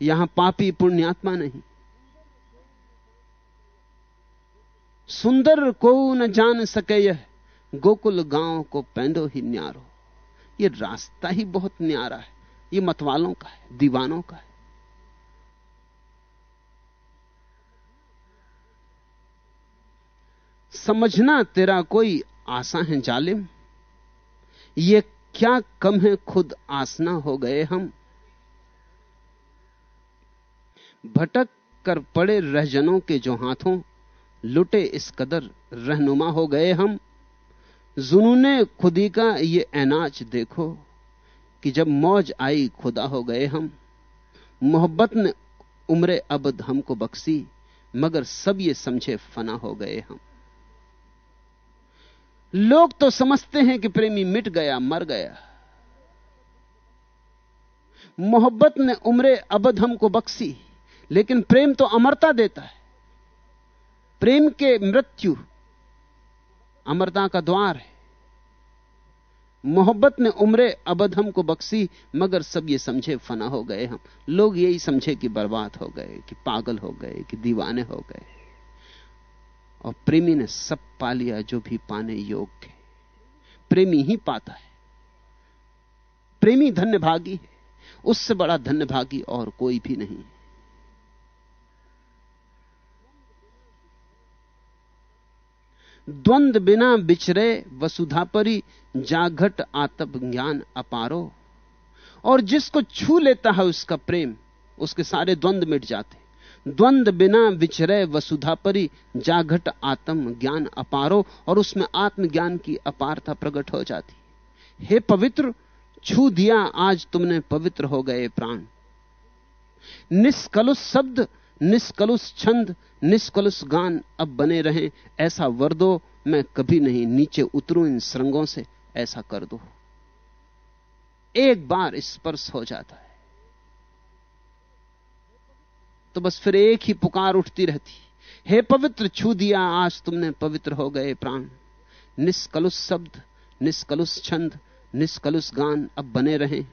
यहाँ पापी पुण्यात्मा नहीं। सुंदर को न जान सके यह, गोकुल गाँव को पैंडो ही न्यारो। ये रास्ता ही बहुत न्यारा है। ये मतवालों का है, दीवानों का है। समझना तेरा कोई आशा है जालिम। ये क्या कम है खुद आसना हो गए हम। भटक कर पड़े रहजनों के जो हाथों, लुटे इस कदर रहनुमा हो गए हम। जुनूने खुदी का ये एनाच देखो कि जब मौज आई खुदा हो गए हम। मोहब्बत ने उम्र अबद हमको बख्शी, मगर सब ये समझे फना हो गए हम। लोग तो समझते हैं कि प्रेमी मिट गया, मर गया। मोहब्बत ने उम्र अबद हमको बख्शी, लेकिन प्रेम तो अमरता देता है। प्रेम के मृत्यु अमरता का द्वार है। मोहब्बत ने उम्र अबद हमको बख्शी, मगर सब ये समझे फना हो गए हम। लोग यही समझे कि बर्बाद हो गए, कि पागल हो गए, कि दीवाने हो गए। और प्रेमी ने सब पा लिया जो भी पाने योग्य है। प्रेमी ही पाता है। प्रेमी धन्य भागी है। उससे बड़ा धन्य भागी और कोई भी नहीं द्वंद बिना बिचरे वसुधापरी जाघट आतप ज्ञान अपारो। और जिसको छू लेता है उसका प्रेम, उसके सारे द्वंद मिट जाते द्वंद बिना विचरय वसुधा परी जाघट आत्म ज्ञान अपारो और उसमें आत्मज्ञान की अपारता प्रकट हो जाती। हे पवित्र, छू दिया आज तुमने पवित्र हो गए प्राण। निष्कलुष शब्द, निष्कलुष छंद, निष्कलुष गान अब बने रहे, ऐसा वर दो, मैं कभी नहीं नीचे उतरू इन श्रृंगों से, ऐसा कर दो। एक बार स्पर्श हो जाता है। तो बस फिर एक ही पुकार उठती रहती। हे पवित्र, छू दिया आज तुमने पवित्र हो गए प्राण। निष्कलुष शब्द, निष्कलुष छंद, निष्कलुष गान अब बने रहे।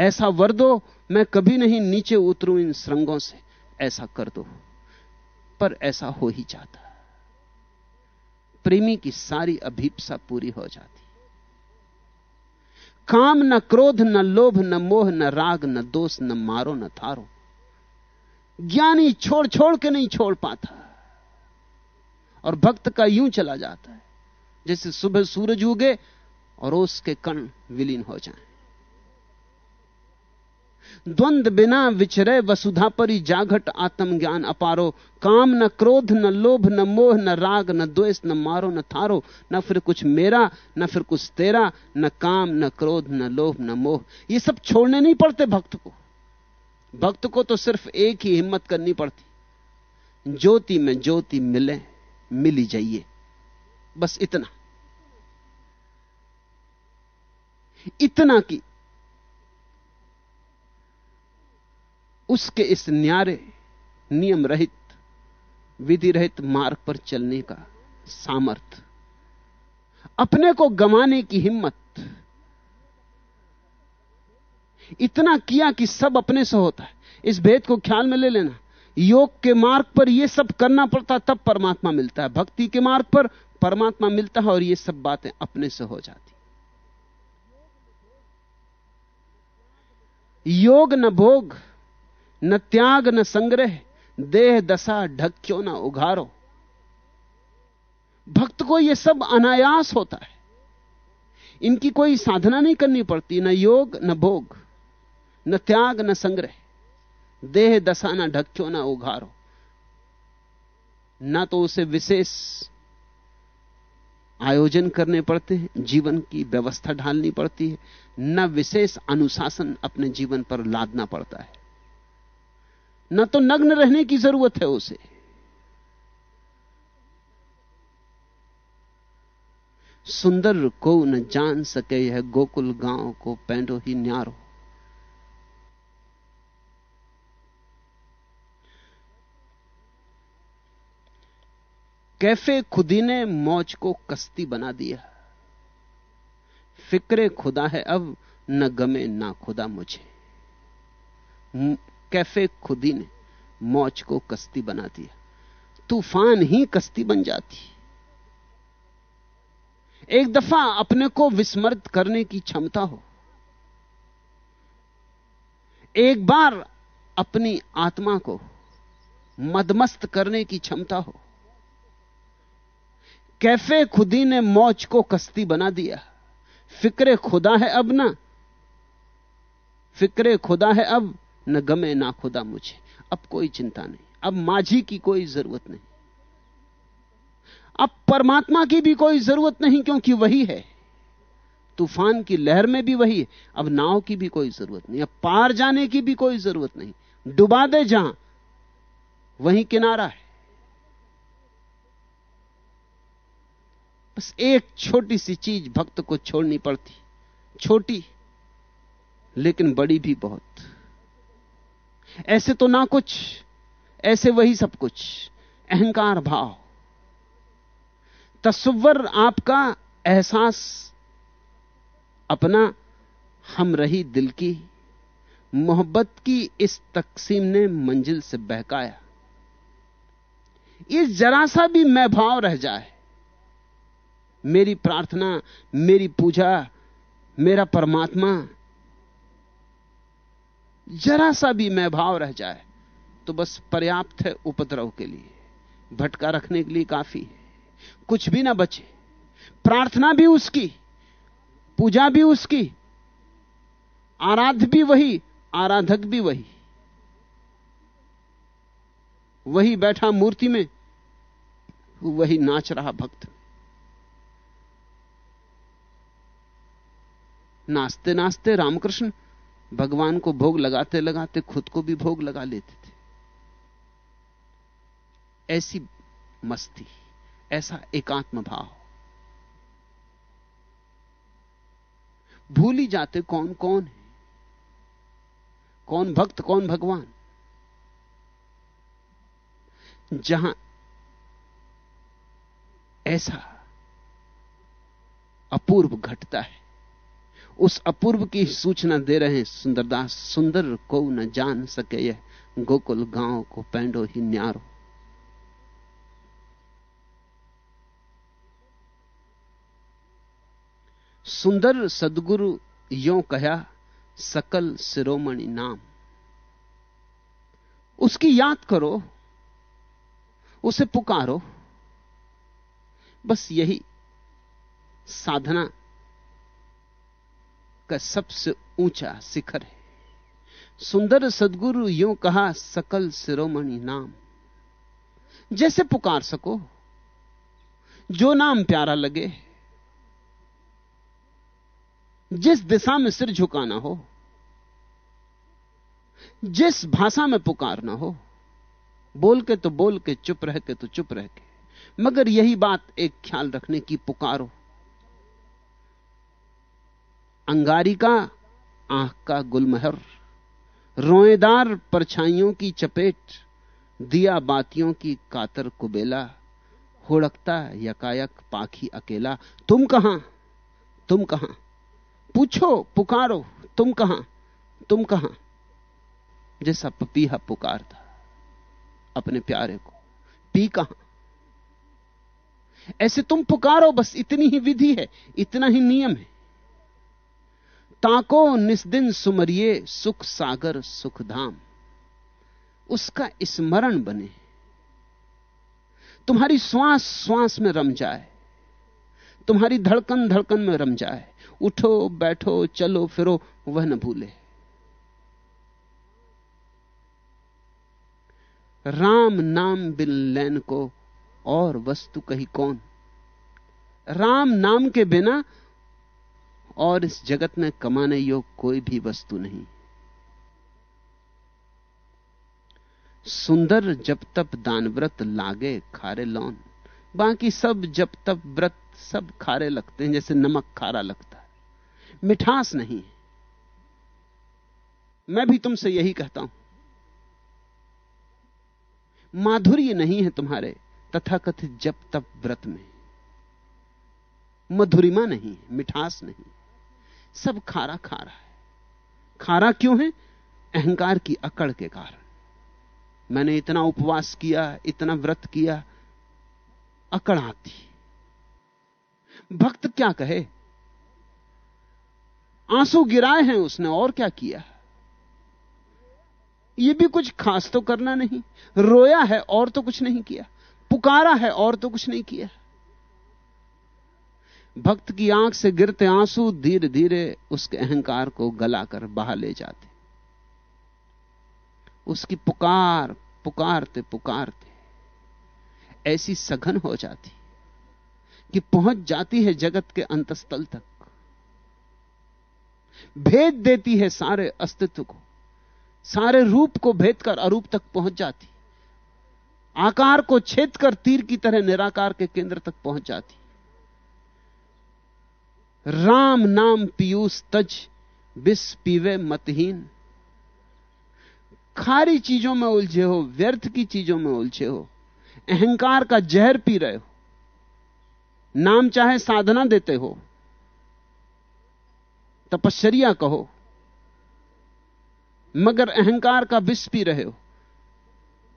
ऐसा वर दो, मैं कभी नहीं नीचे उतरूं इन श्रृंगों से। ऐसा कर दो, पर ऐसा हो ही जाता। प्रेमी की सारी अभीपसा पूरी हो जाती। काम न क्रोध, न लोभ, न मोह, न राग, न दोष, न मारो, न थारो। ज्ञानी छोड़ छोड़ के नहीं छोड़ पाता। और भक्त का यूँ चला जाता है, जैसे सुबह सूरज उगे और उसके कण विलीन हो जाएँ। द्वंद बिना विचरे वसुधा परी जाघट आत्म ज्ञान अपारो। काम न क्रोध, न लोभ, न मोह, न राग, न द्वेष, न मारो, न थारो। न फिर कुछ मेरा, न फिर कुछ तेरा, न काम, न क्रोध, न लोभ, न मोह। ये सब छोड़ने नहीं पड़ते भक्त को। भक्त को तो सिर्फ़ एक ही हिम्मत करनी पड़ती। ज्योति में ज्योति मिले, मिली जाइए। बस इतना। इतना कि उसके इस न्यारे, नियम रहित, विधि रहित मार्ग पर चलने का सामर्थ। अपने को गमाने की हिम्मत इतना किया कि सब अपने से होता है। इस भेद को ख्याल में ले लेना। योग के मार्ग पर यह सब करना पड़ता तब परमात्मा मिलता है। भक्ति के मार्ग पर परमात्मा मिलता है और ये सब बातें अपने से हो जाती। योग न भोग, न त्याग, न संग्रह, देह, दशा ढक क्यों ना उघारो। भक्त को यह सब अनायास होता है। इनकी कोई साधना नहीं करनी पड़ती, न योग, न भोग। न त्याग न संग्रह। देह दशा न ढक्यो क्यों ना उघारो? ना तो उसे विशेष आयोजन करने पड़ते हैं, जीवन की व्यवस्था ढालनी पड़ती है। न विशेष अनुशासन अपने जीवन पर लादना पड़ता है। न तो नग्न रहने की ज़रूरत है उसे। सुंदर को न जान सके यह गोकुल गाँव को पैंडो ही न्यारो। कैफ़े खुदी ने मौज को कश्ती बना दिया फिक्रे खुदा है, अब न गमे ना खुदा मुझे। कैफ़े खुदी ने मौज को कश्ती बना दिया तूफ़ान ही कश्ती बन जाती एक दफ़ा अपने को विस्मृत करने की क्षमता हो। एक बार अपनी आत्मा को मदमस्त करने की क्षमता हो। कैफ़े खुदी ने मौज को कश्ती बना दिया। फिक्रे खुदा है अब ना। फिक्रे खुदा है अब, न गमे ना खुदा मुझे। अब कोई चिंता नहीं, अब माझी की कोई ज़रूरत नहीं। अब परमात्मा की भी कोई ज़रूरत नहीं, क्योंकि वही है। तूफ़ान की लहर में भी वही है, अब नाव की भी कोई ज़रूरत नहीं, अब पार जाने की भी कोई ज़रूरत नहीं। डुबा दे जहाँ, वहीं किनारा है। बस एक छोटी सी चीज़ भक्त को छोड़नी पड़ती। छोटी, लेकिन बड़ी भी बहुत। ऐसे तो ना कुछ, ऐसे वही सब कुछ। अहंकार भाव। तस्वर आपका एहसास, अपना हम रही दिल की। मोहब्बत की इस तकसीम ने मंजिल से बहकाया। इस जरा सा भी मैं भाव रह जाए मेरी प्रार्थना, मेरी पूजा, मेरा परमात्मा, जरा सा भी मैं भाव रह जाए तो बस पर्याप्त है उपद्रव के लिए। भटका रखने के लिए काफ़ी है। कुछ भी ना बचे। प्रार्थना भी उसकी, पूजा भी उसकी, आराध्य भी वही, आराधक भी वही। वही बैठा मूर्ति में, वही नाच रहा भक्त। नाचते नाचते रामकृष्ण भगवान को भोग लगाते लगाते खुद को भी भोग लगा लेते थे। ऐसी मस्ती, ऐसा एकात्म भाव। भूल ही जाते कौन कौन है? कौन भक्त, कौन भगवान? जहाँ ऐसा अपूर्व घटता है उस अपूर्व की सूचना दे रहे हैं, सुंदरदास, सुंदर को न जान सके यह गोकुल गाँव को, पैंडो ही न्यारो। सुंदर सदगुरु यो कहा, सकल सिरोमणि नाम। उसकी याद करो, उसे पुकारो। बस यही साधना का सबसे ऊँचा शिखर है। सुंदर सदगुरु यो कहा, सकल सिरोमणि नाम। जैसे पुकार सको, जो नाम प्यारा लगे। जिस दिशा में सिर झुकाना हो, जिस भाषा में पुकारना हो, बोल के तो बोल के, चुप रह के तो चुप रह के। मगर यही बात एक ख्याल रखने की, पुकारो। अंगारी का, आँख का गुलमहर। रोएदार परछाइयों की चपेट, दिया बातियों की कातर कुबेला। होड़कता यकायक पाखी अकेला, तुम कहाँ? तुम कहाँ? पूछो, पुकारो, तुम कहाँ? तुम कहाँ? जैसा पपीहा पुकारता, अपने प्यारे को, पी कहाँ? ऐसे तुम पुकारो, बस इतनी ही विधि है, इतना ही नियम है। ताको निस्दिन सुमरिए सुख सागर, सुख धाम। उसका स्मरण बने। तुम्हारी श्वास श्वास में रम जाए। तुम्हारी धड़कन धड़कन में रम जाए। उठो, बैठो, चलो, फिरो, वह न भूले। राम नाम बिन लैन को और वस्तु कही कौन? राम नाम के बिना और इस जगत में कमाने योग कोई भी वस्तु नहीं। सुंदर जब तप दान व्रत लागे खारे लौन। बाकी सब जब तप व्रत सब खारे लगते हैं, जैसे नमक खारा लगता है। मिठास नहीं है। मैं भी तुमसे यही कहता हूँ। माधुर्य नहीं है तुम्हारे तथाकथित जब तप व्रत में। मधुरिमा नहीं मिठास नहीं सब खारा खारा है। खारा क्यों है? अहंकार की अकड़ के कारण। मैंने इतना उपवास किया, इतना व्रत किया, अकड़ आती। भक्त क्या कहे? आँसू गिराए हैं उसने, और क्या किया? यह भी कुछ खास तो करना नहीं। रोया है और तो कुछ नहीं किया। पुकारा है और तो कुछ नहीं किया। भक्त की आँख से गिरते आँसू धीरे धीरे उसके अहंकार को गलाकर बहा ले जाते। उसकी पुकार, पुकारते पुकारते, ऐसी सघन हो जाती कि पहुँच जाती है जगत के अंतस्थल तक। भेद देती है सारे अस्तित्व को, सारे रूप को भेद कर अरूप तक पहुँच जाती। आकार को छेद कर तीर की तरह निराकार के केंद्र तक पहुँच जाती। राम नाम पीयूष तज बिस पीवे मतहीन। खारी चीज़ों में उलझे हो, व्यर्थ की चीज़ों में उलझे हो, अहंकार का जहर पी रहे हो, नाम चाहे साधना देते हो तपश्चर्या कहो, मगर अहंकार का विष पी रहे हो।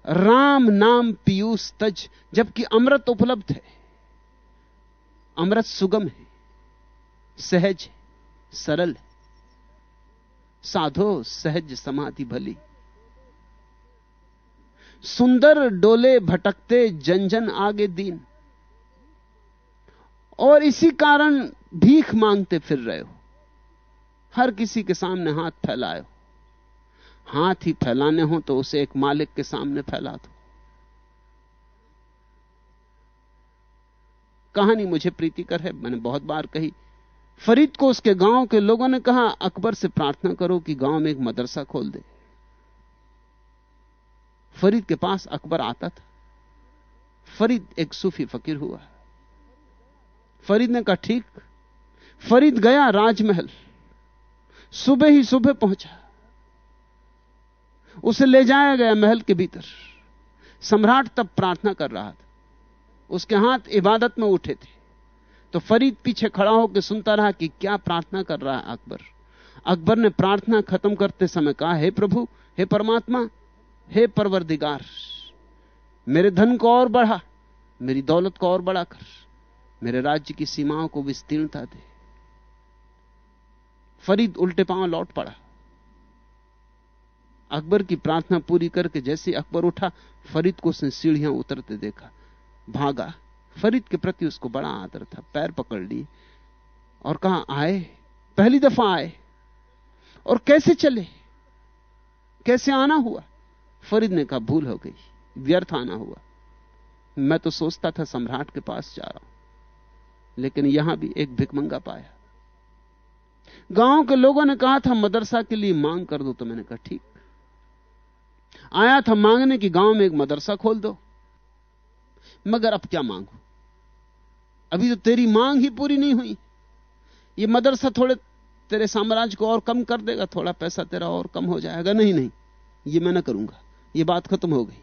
राम नाम पीयूष तज, जबकि अमृत उपलब्ध है, अमृत सुगम है। सहज, सरल, साधो, सहज, समाधि, भली। सुंदर डोले भटकते जन जन आगे दीन। और इसी कारण भीख मांगते फिर रहे हो। हर किसी के सामने हाथ फैलाए हाथ ही फैलाने हो तो उसे एक मालिक के सामने फैला दो। कहानी मुझे प्रीतिकर है, मैंने बहुत बार कही। फरीद को उसके गाँव के लोगों ने कहा, अकबर से प्रार्थना करो कि गाँव में एक मदरसा खोल दे। फरीद के पास अकबर आता था। फरीद एक सूफी फकीर हुआ। फरीद ने कहा, ठीक। फरीद गया राजमहल। सुबह ही सुबह पहुँचा। उसे ले जाया गया महल के भीतर। सम्राट तब प्रार्थना कर रहा था। उसके हाथ इबादत में उठे थे। तो फरीद पीछे खड़ा होकर सुनता रहा कि क्या प्रार्थना कर रहा है अकबर। अकबर ने प्रार्थना खत्म करते समय कहा, हे प्रभु, हे परमात्मा, हे परवरदिगार, मेरे धन को और बढ़ा, मेरी दौलत को और बढ़ा कर, मेरे राज्य की सीमाओं को विस्तीर्णता दे। फरीद उल्टे पाँव लौट पड़ा। अकबर की प्रार्थना पूरी करके जैसे अकबर उठा, फरीद को उसने सीढ़ियाँ उतरते देखा, भागा। फरीद के प्रति उसको बड़ा आदर था, पैर पकड़ ली और कहा, आए, पहली दफ़ा आए। और कैसे चले? कैसे आना हुआ? फरीद ने कहा, भूल हो गई, व्यर्थ आना हुआ। मैं तो सोचता था सम्राट के पास जा रहा हूँ, लेकिन यहाँ भी एक भिकमंगा पाया। गाँव के लोगों ने कहा था, मदरसा के लिए मांग कर दो तो मैंने कहा, ठीक। आया था मांगने की गाँव में एक मदरसा खोल दो। मगर अब क्या मांगू? अभी तो तेरी मांग ही पूरी नहीं हुई। ये मदरसा थोड़े तेरे साम्राज्य को और कम कर देगा, थोड़ा पैसा तेरा और कम हो जाएगा। नहीं नहीं, ये मैं ना करूँगा। ये बात खत्म हो गई।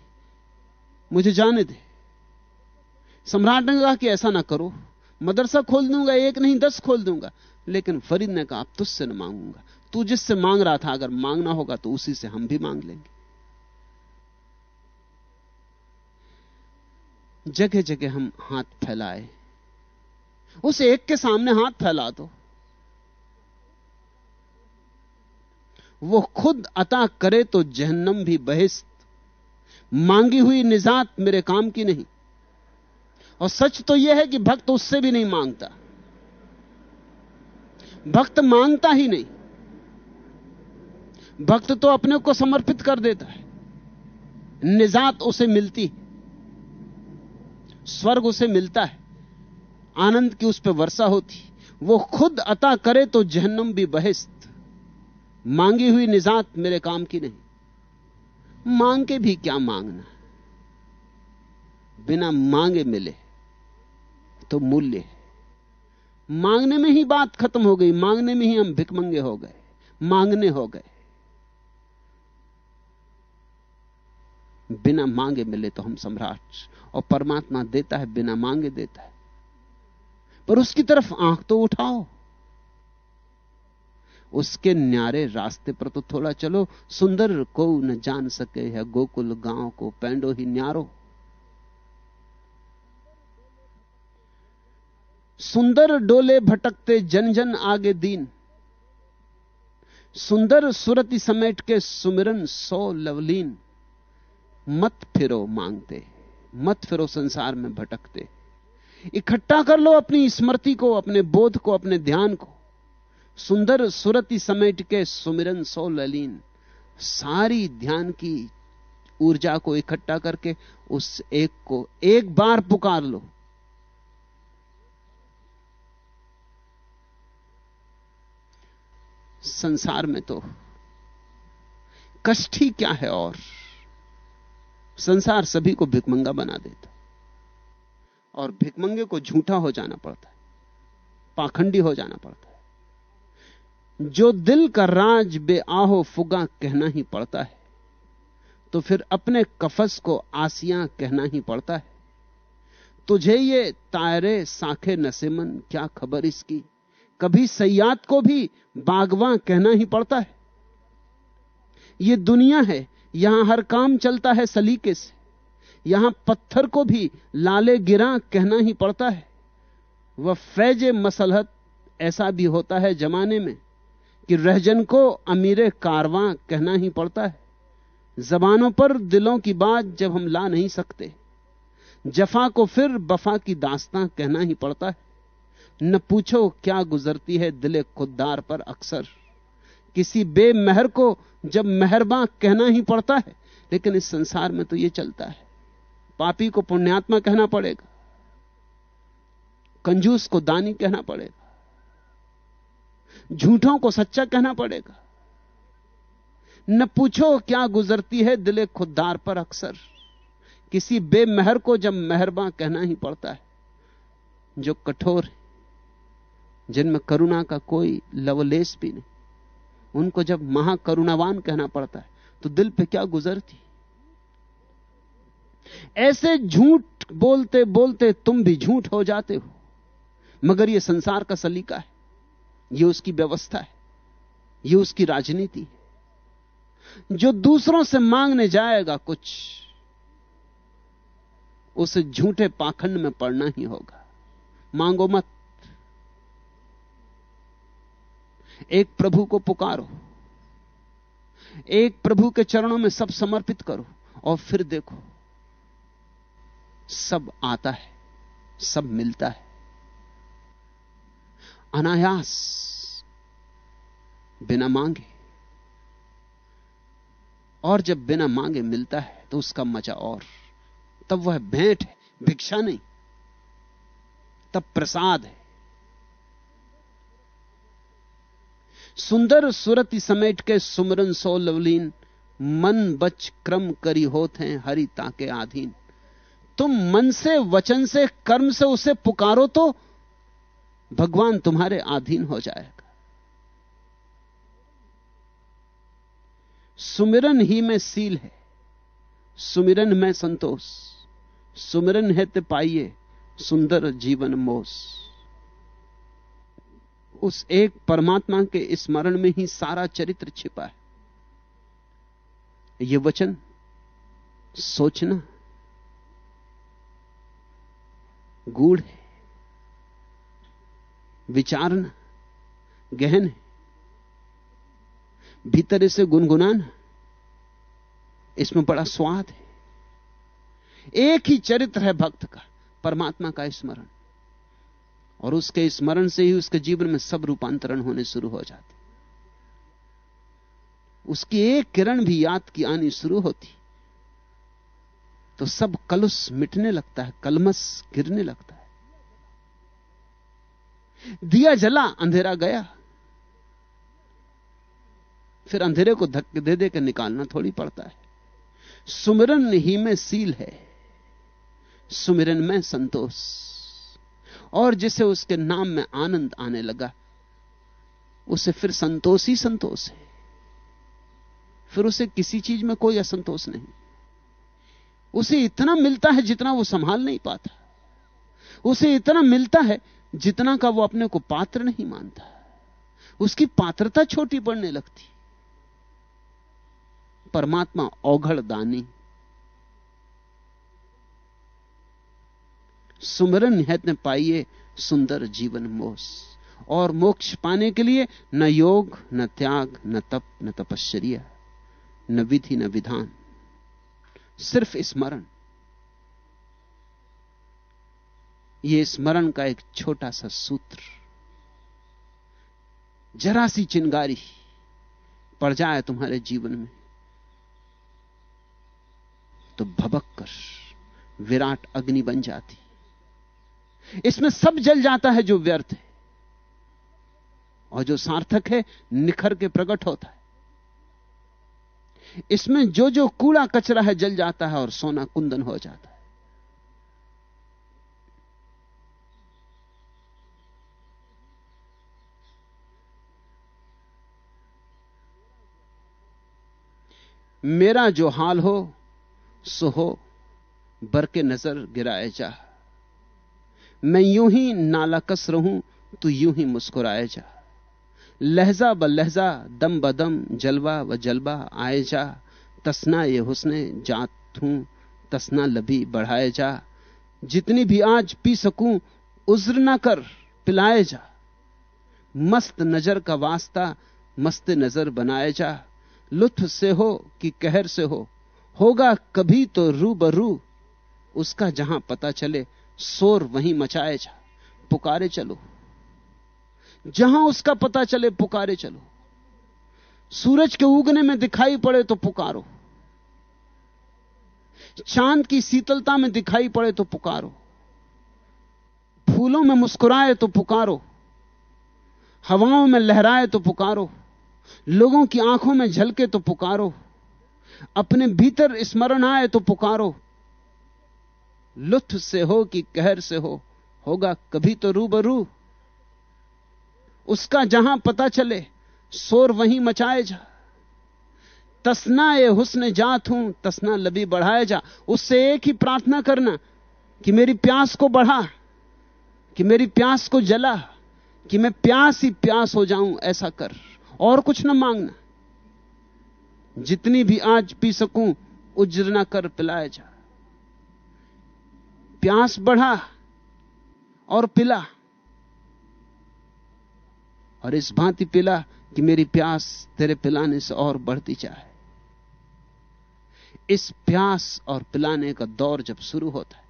मुझे जाने दे। सम्राट ने कहा कि ऐसा ना करो। मदरसा खोल दूँगा, एक नहीं, दस खोल दूँगा। लेकिन फरीद ने कहा, अब तुझसे ना मांगूँगा। तू जिससे मांग रहा था, अगर मांगना होगा तो उसी से हम भी मांग लेंगे। जगह जगह हम हाथ फैलाए। उस एक के सामने हाथ फैला दो। वो खुद अता करे तो जहन्नम भी बहिस्त। मांगी हुई निजात मेरे काम की नहीं। और सच तो यह है कि भक्त उससे भी नहीं माँगता। भक्त माँगता ही नहीं। भक्त तो अपने को समर्पित कर देता है। निजात उसे मिलती स्वर्ग उसे मिलता है। आनंद की उस पर वर्षा होती। वो खुद अता करे तो जहन्नम भी बहिस्त। मांगी हुई निजात मेरे काम की नहीं। मांग के भी क्या मांगना? बिना मांगे मिले तो मूल्य मांगने में ही बात खत्म हो गई। मांगने में ही हम भिकमंगे हो गए। मांगने हो गए। बिना मांगे मिले तो हम सम्राट और परमात्मा देता है, बिना मांगे देता है। पर उसकी तरफ़ आँख तो उठाओ। उसके न्यारे रास्ते पर तो थोड़ा चलो, सुंदर को न जान सके है गोकुल गाँव को पैंडो ही न्यारो। सुंदर डोले भटकते जन जन आगे दीन। सुंदर सुरति समेट के सुमिरन सो लवलीन। मत फिरो मांगते, मत फिरो संसार में भटकते। इकट्ठा कर लो अपनी स्मृति को, अपने बोध को, अपने ध्यान को। सुंदर सुरति समेट के सुमिरन सो ललीन सारी ध्यान की ऊर्जा को इकट्ठा करके उस एक को एक बार पुकार लो। संसार में तो कष्ट ही क्या है और? संसार सभी को भिकमंगा बना देता और भिकमंगे को झूठा हो जाना पड़ता है। पाखंडी हो जाना पड़ता है। जो दिल का राज बेआहो फुगा कहना ही पड़ता है तो फिर अपने कफस को आसिया कहना ही पड़ता है। तुझे ये तायरे साखे नसेमन, क्या खबर इसकी? कभी सयाद को भी बागवा कहना ही पड़ता है। यह दुनिया है यहाँ हर काम चलता है सलीके से। यहाँ पत्थर को भी लाले गिरा कहना ही पड़ता है। वह फैज मसलहत ऐसा भी होता है जमाने में कि रहजन को अमीर कारवां कहना ही पड़ता है। जबानों पर दिलों की बात जब हम ला नहीं सकते, जफा को फिर बफा की दास्तां कहना ही पड़ता है। न पूछो क्या गुजरती है दिले खुददार पर अक्सर। किसी बेमहर को जब मेहरबा कहना ही पड़ता है, लेकिन इस संसार में तो यह चलता है। पापी को पुण्यात्मा कहना पड़ेगा, कंजूस को दानी कहना पड़ेगा, झूठों को सच्चा कहना पड़ेगा। न पूछो क्या गुजरती है दिले खुददार पर अक्सर। किसी बेमहर को जब मेहरबा कहना ही पड़ता है, जो कठोर है, जिनमें करुणा का कोई लवलेस भी नहीं। उनको जब महाकरुणावान कहना पड़ता है तो दिल पे क्या गुजरती ऐसे झूठ बोलते बोलते तुम भी झूठ हो जाते हो। मगर यह संसार का सलीका है यह उसकी व्यवस्था है यह उसकी राजनीति है। जो दूसरों से मांगने जाएगा कुछ, उसे झूठे पाखंड में पड़ना ही होगा। मांगो मत। एक प्रभु को पुकारो। एक प्रभु के चरणों में सब समर्पित करो और फिर देखो, सब आता है, सब मिलता है। अनायास, बिना मांगे। और जब बिना मांगे मिलता है तो उसका मज़ा और। तब वह भेंट है, भिक्षा नहीं। तब प्रसाद है। सुंदर सुरति समेट के सुमरन सो लवलीन, मन बच क्रम करी होते हैं हरि ताके आधीन। तुम मन से, वचन से, कर्म से उसे पुकारो तो भगवान तुम्हारे आधीन हो जाएगा। सुमिरन ही में सील है, सुमिरन में संतोष, सुमिरन है ते पाइए सुंदर जीवन मोस। उस एक परमात्मा के स्मरण में ही सारा चरित्र छिपा है। यह वचन सोचना गूढ़ है, विचारना गहन है, भीतर इसे गुनगुनाना इसमें बड़ा स्वाद है। एक ही चरित्र है भक्त का, परमात्मा का स्मरण। और उसके स्मरण से ही उसके जीवन में सब रूपांतरण होने शुरू हो जाते। उसकी एक किरण भी याद की आनी शुरू होती। तो सब कलुस मिटने लगता है, कलमस गिरने लगता है। दिया जला, अंधेरा गया। फिर अंधेरे को धक्के दे देकर निकालना थोड़ी पड़ता है। सुमिरन ही में सील है। सुमिरन में संतोष। और जिसे उसके नाम में आनंद आने लगा, उसे फिर संतोष ही संतोष है। फिर उसे किसी चीज़ में कोई असंतोष नहीं। उसे इतना मिलता है जितना वो संभाल नहीं पाता। उसे इतना मिलता है जितना का वो अपने को पात्र नहीं मानता। उसकी पात्रता छोटी पड़ने लगती। परमात्मा औघड़ दानी सुमरन है पाइए सुंदर जीवन मोस। और मोक्ष पाने के लिए न योग, न त्याग, न तप, न तपश्चर्या, न विधि, न विधान। सिर्फ़ स्मरण। यह स्मरण का एक छोटा सा सूत्र। जरा सी चिंगारी पड़ जाए तुम्हारे जीवन में तो भबक कर विराट अग्नि बन जाती। इसमें सब जल जाता है जो व्यर्थ है और जो सार्थक है, निखर के प्रकट होता है। इसमें जो जो कूड़ा कचरा है, जल जाता है और सोना कुंदन हो जाता है। मेरा जो हाल हो, सो हो बर के नज़र गिराए जा। मैं यूँ ही नाला कस रहूँ तू यूँ ही मुस्कुराए जा। लहजा ब लहजा, दम बदम जलवा व जलवा आए जा। तसना ये हुसने जात हूँ, तसना लभी बढ़ाए जा। जितनी भी आज पी सकूँ, उज्र ना कर, पिलाए जा। मस्त नज़र का वास्ता, मस्त नज़र बनाए जा। लुत्फ से हो कि कहर से हो, होगा कभी तो रू बरू उसका जहाँ पता चले शोर वहीं मचाए जा, पुकारे चलो। जहाँ उसका पता चले, पुकारे चलो। सूरज के उगने में दिखाई पड़े तो पुकारो। चाँद की शीतलता में दिखाई पड़े तो पुकारो। फूलों में मुस्कुराए तो पुकारो। हवाओं में लहराए तो पुकारो। लोगों की आँखों में झलके तो पुकारो। अपने भीतर स्मरण आए तो पुकारो। लुत्फ से हो कि कहर से हो, होगा कभी तो रूबरू। उसका जहाँ पता चले, शोर वहीं मचाए जा। तसना ये हुस्न जात हूँ, तसना लबी बढ़ाए जा। उससे एक ही प्रार्थना करना कि मेरी प्यास को बढ़ा, कि मेरी प्यास को जला, कि मैं प्यास ही प्यास हो जाऊँ, ऐसा कर। और कुछ ना मांगना। जितनी भी आज पी सकूँ, उज्र ना कर पिलाए जा। प्यास बढ़ा और पिला। और इस भांति पिला कि मेरी प्यास तेरे पिलाने से और बढ़ती जाए। इस प्यास और पिलाने का दौर जब शुरू होता है,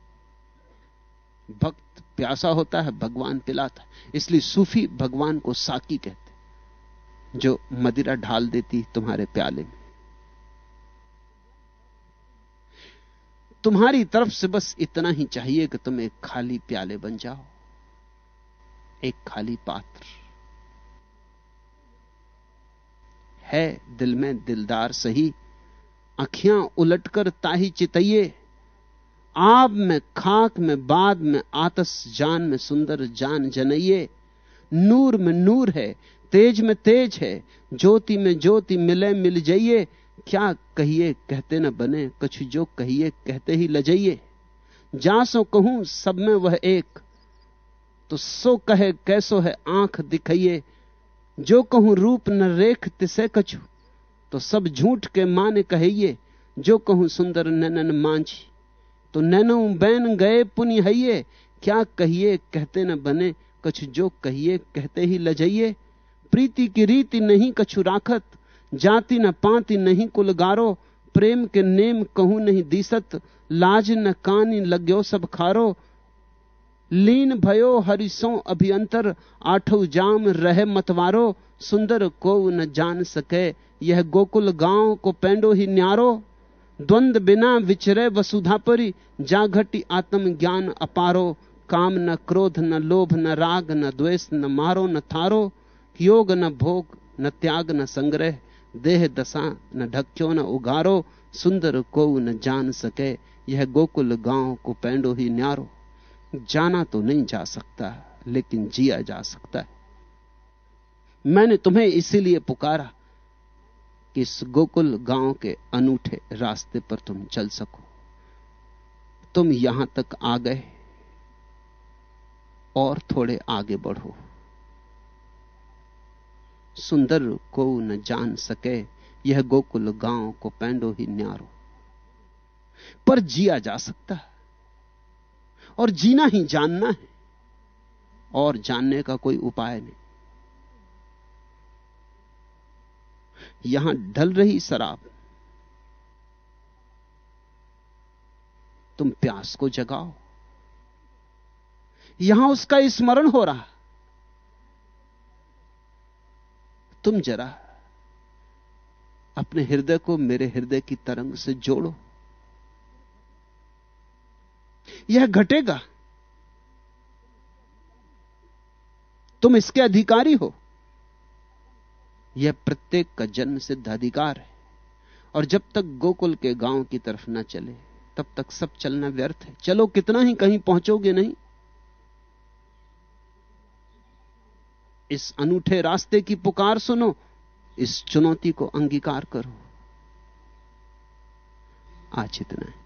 भक्त प्यासा होता है, भगवान पिलाता है। इसलिए सूफी भगवान को साकी कहते जो मदिरा ढाल देती तुम्हारे प्याले में। तुम्हारी तरफ़ से बस इतना ही चाहिए कि तुम एक खाली प्याले बन जाओ। एक खाली पात्र। है दिल में दिलदार सही अखियाँ उलटकर ताही चितइये आब में खाक में बाद में आतस, जान में सुंदर जान जनइये नूर में नूर है, तेज में तेज है, ज्योति में ज्योति मिले मिल जाइए। क्या कहिए, कहते न बने, कछु जो कहिए, कहते ही लजाइए जा सो कहूँ, सब में वह एक। तो सो कहे, कैसो है आँख दिखाइए। जो कहूँ, रूप न रेख तिसे कछु। तो सब झूठ के माने कहिए। जो कहूँ, सुंदर नैनन मांझी। तो नैनो बैन गए पुनि हइये क्या कहिए, कहते न बने, कछु जो कहिए, कहते ही लजाइए प्रीति की रीति नहीं कछु राखत। जाति न पाति नहीं कुलगारो, प्रेम के नेम कहूँ नहीं दीसत, लाज न कानी लग्यो सब खारो। लीन भयो हरिसो अभियंतर, आठो जाम रहे मतवारो। सुंदर को न जान सके, यह गोकुल गाँव को पेंडो ही न्यारो। द्वंद बिना विचरे वसुधापरी जा घटी आत्म ज्ञान अपारो। काम न क्रोध, न लोभ, न राग, न द्वेष, न मारो, न थारो। योग न भोग, न त्याग, न संग्रह। देह दशा न ढक्यो न उगारो, सुंदर को न जान सके, यह गोकुल गाँव को पेंडो ही न्यारो। जाना तो नहीं जा सकता, लेकिन जिया जा सकता है। मैंने तुम्हें इसीलिए पुकारा कि इस गोकुल गाँव के अनूठे रास्ते पर तुम चल सको। तुम यहाँ तक आ गए और थोड़े आगे बढ़ो। सुंदर को न जान सके, यह गोकुल गाँव को पैंडो ही न्यारो। पर जिया जा सकता है, और जीना ही जानना है, और जानने का कोई उपाय नहीं। यहाँ ढल रही शराब, तुम प्यास को जगाओ। यहाँ उसका स्मरण हो रहा तुम जरा अपने हृदय को मेरे हृदय की तरंग से जोड़ो। यह घटेगा। तुम इसके अधिकारी हो। यह प्रत्येक का जन्म सिद्ध अधिकार है। और जब तक गोकुल के गाँव की तरफ़ ना चले, तब तक सब चलना व्यर्थ है। चलो कितना ही कहीं पहुंचोगे नहीं। इस अनूठे रास्ते की पुकार सुनो इस चुनौती को अंगीकार करो। आज इतना है।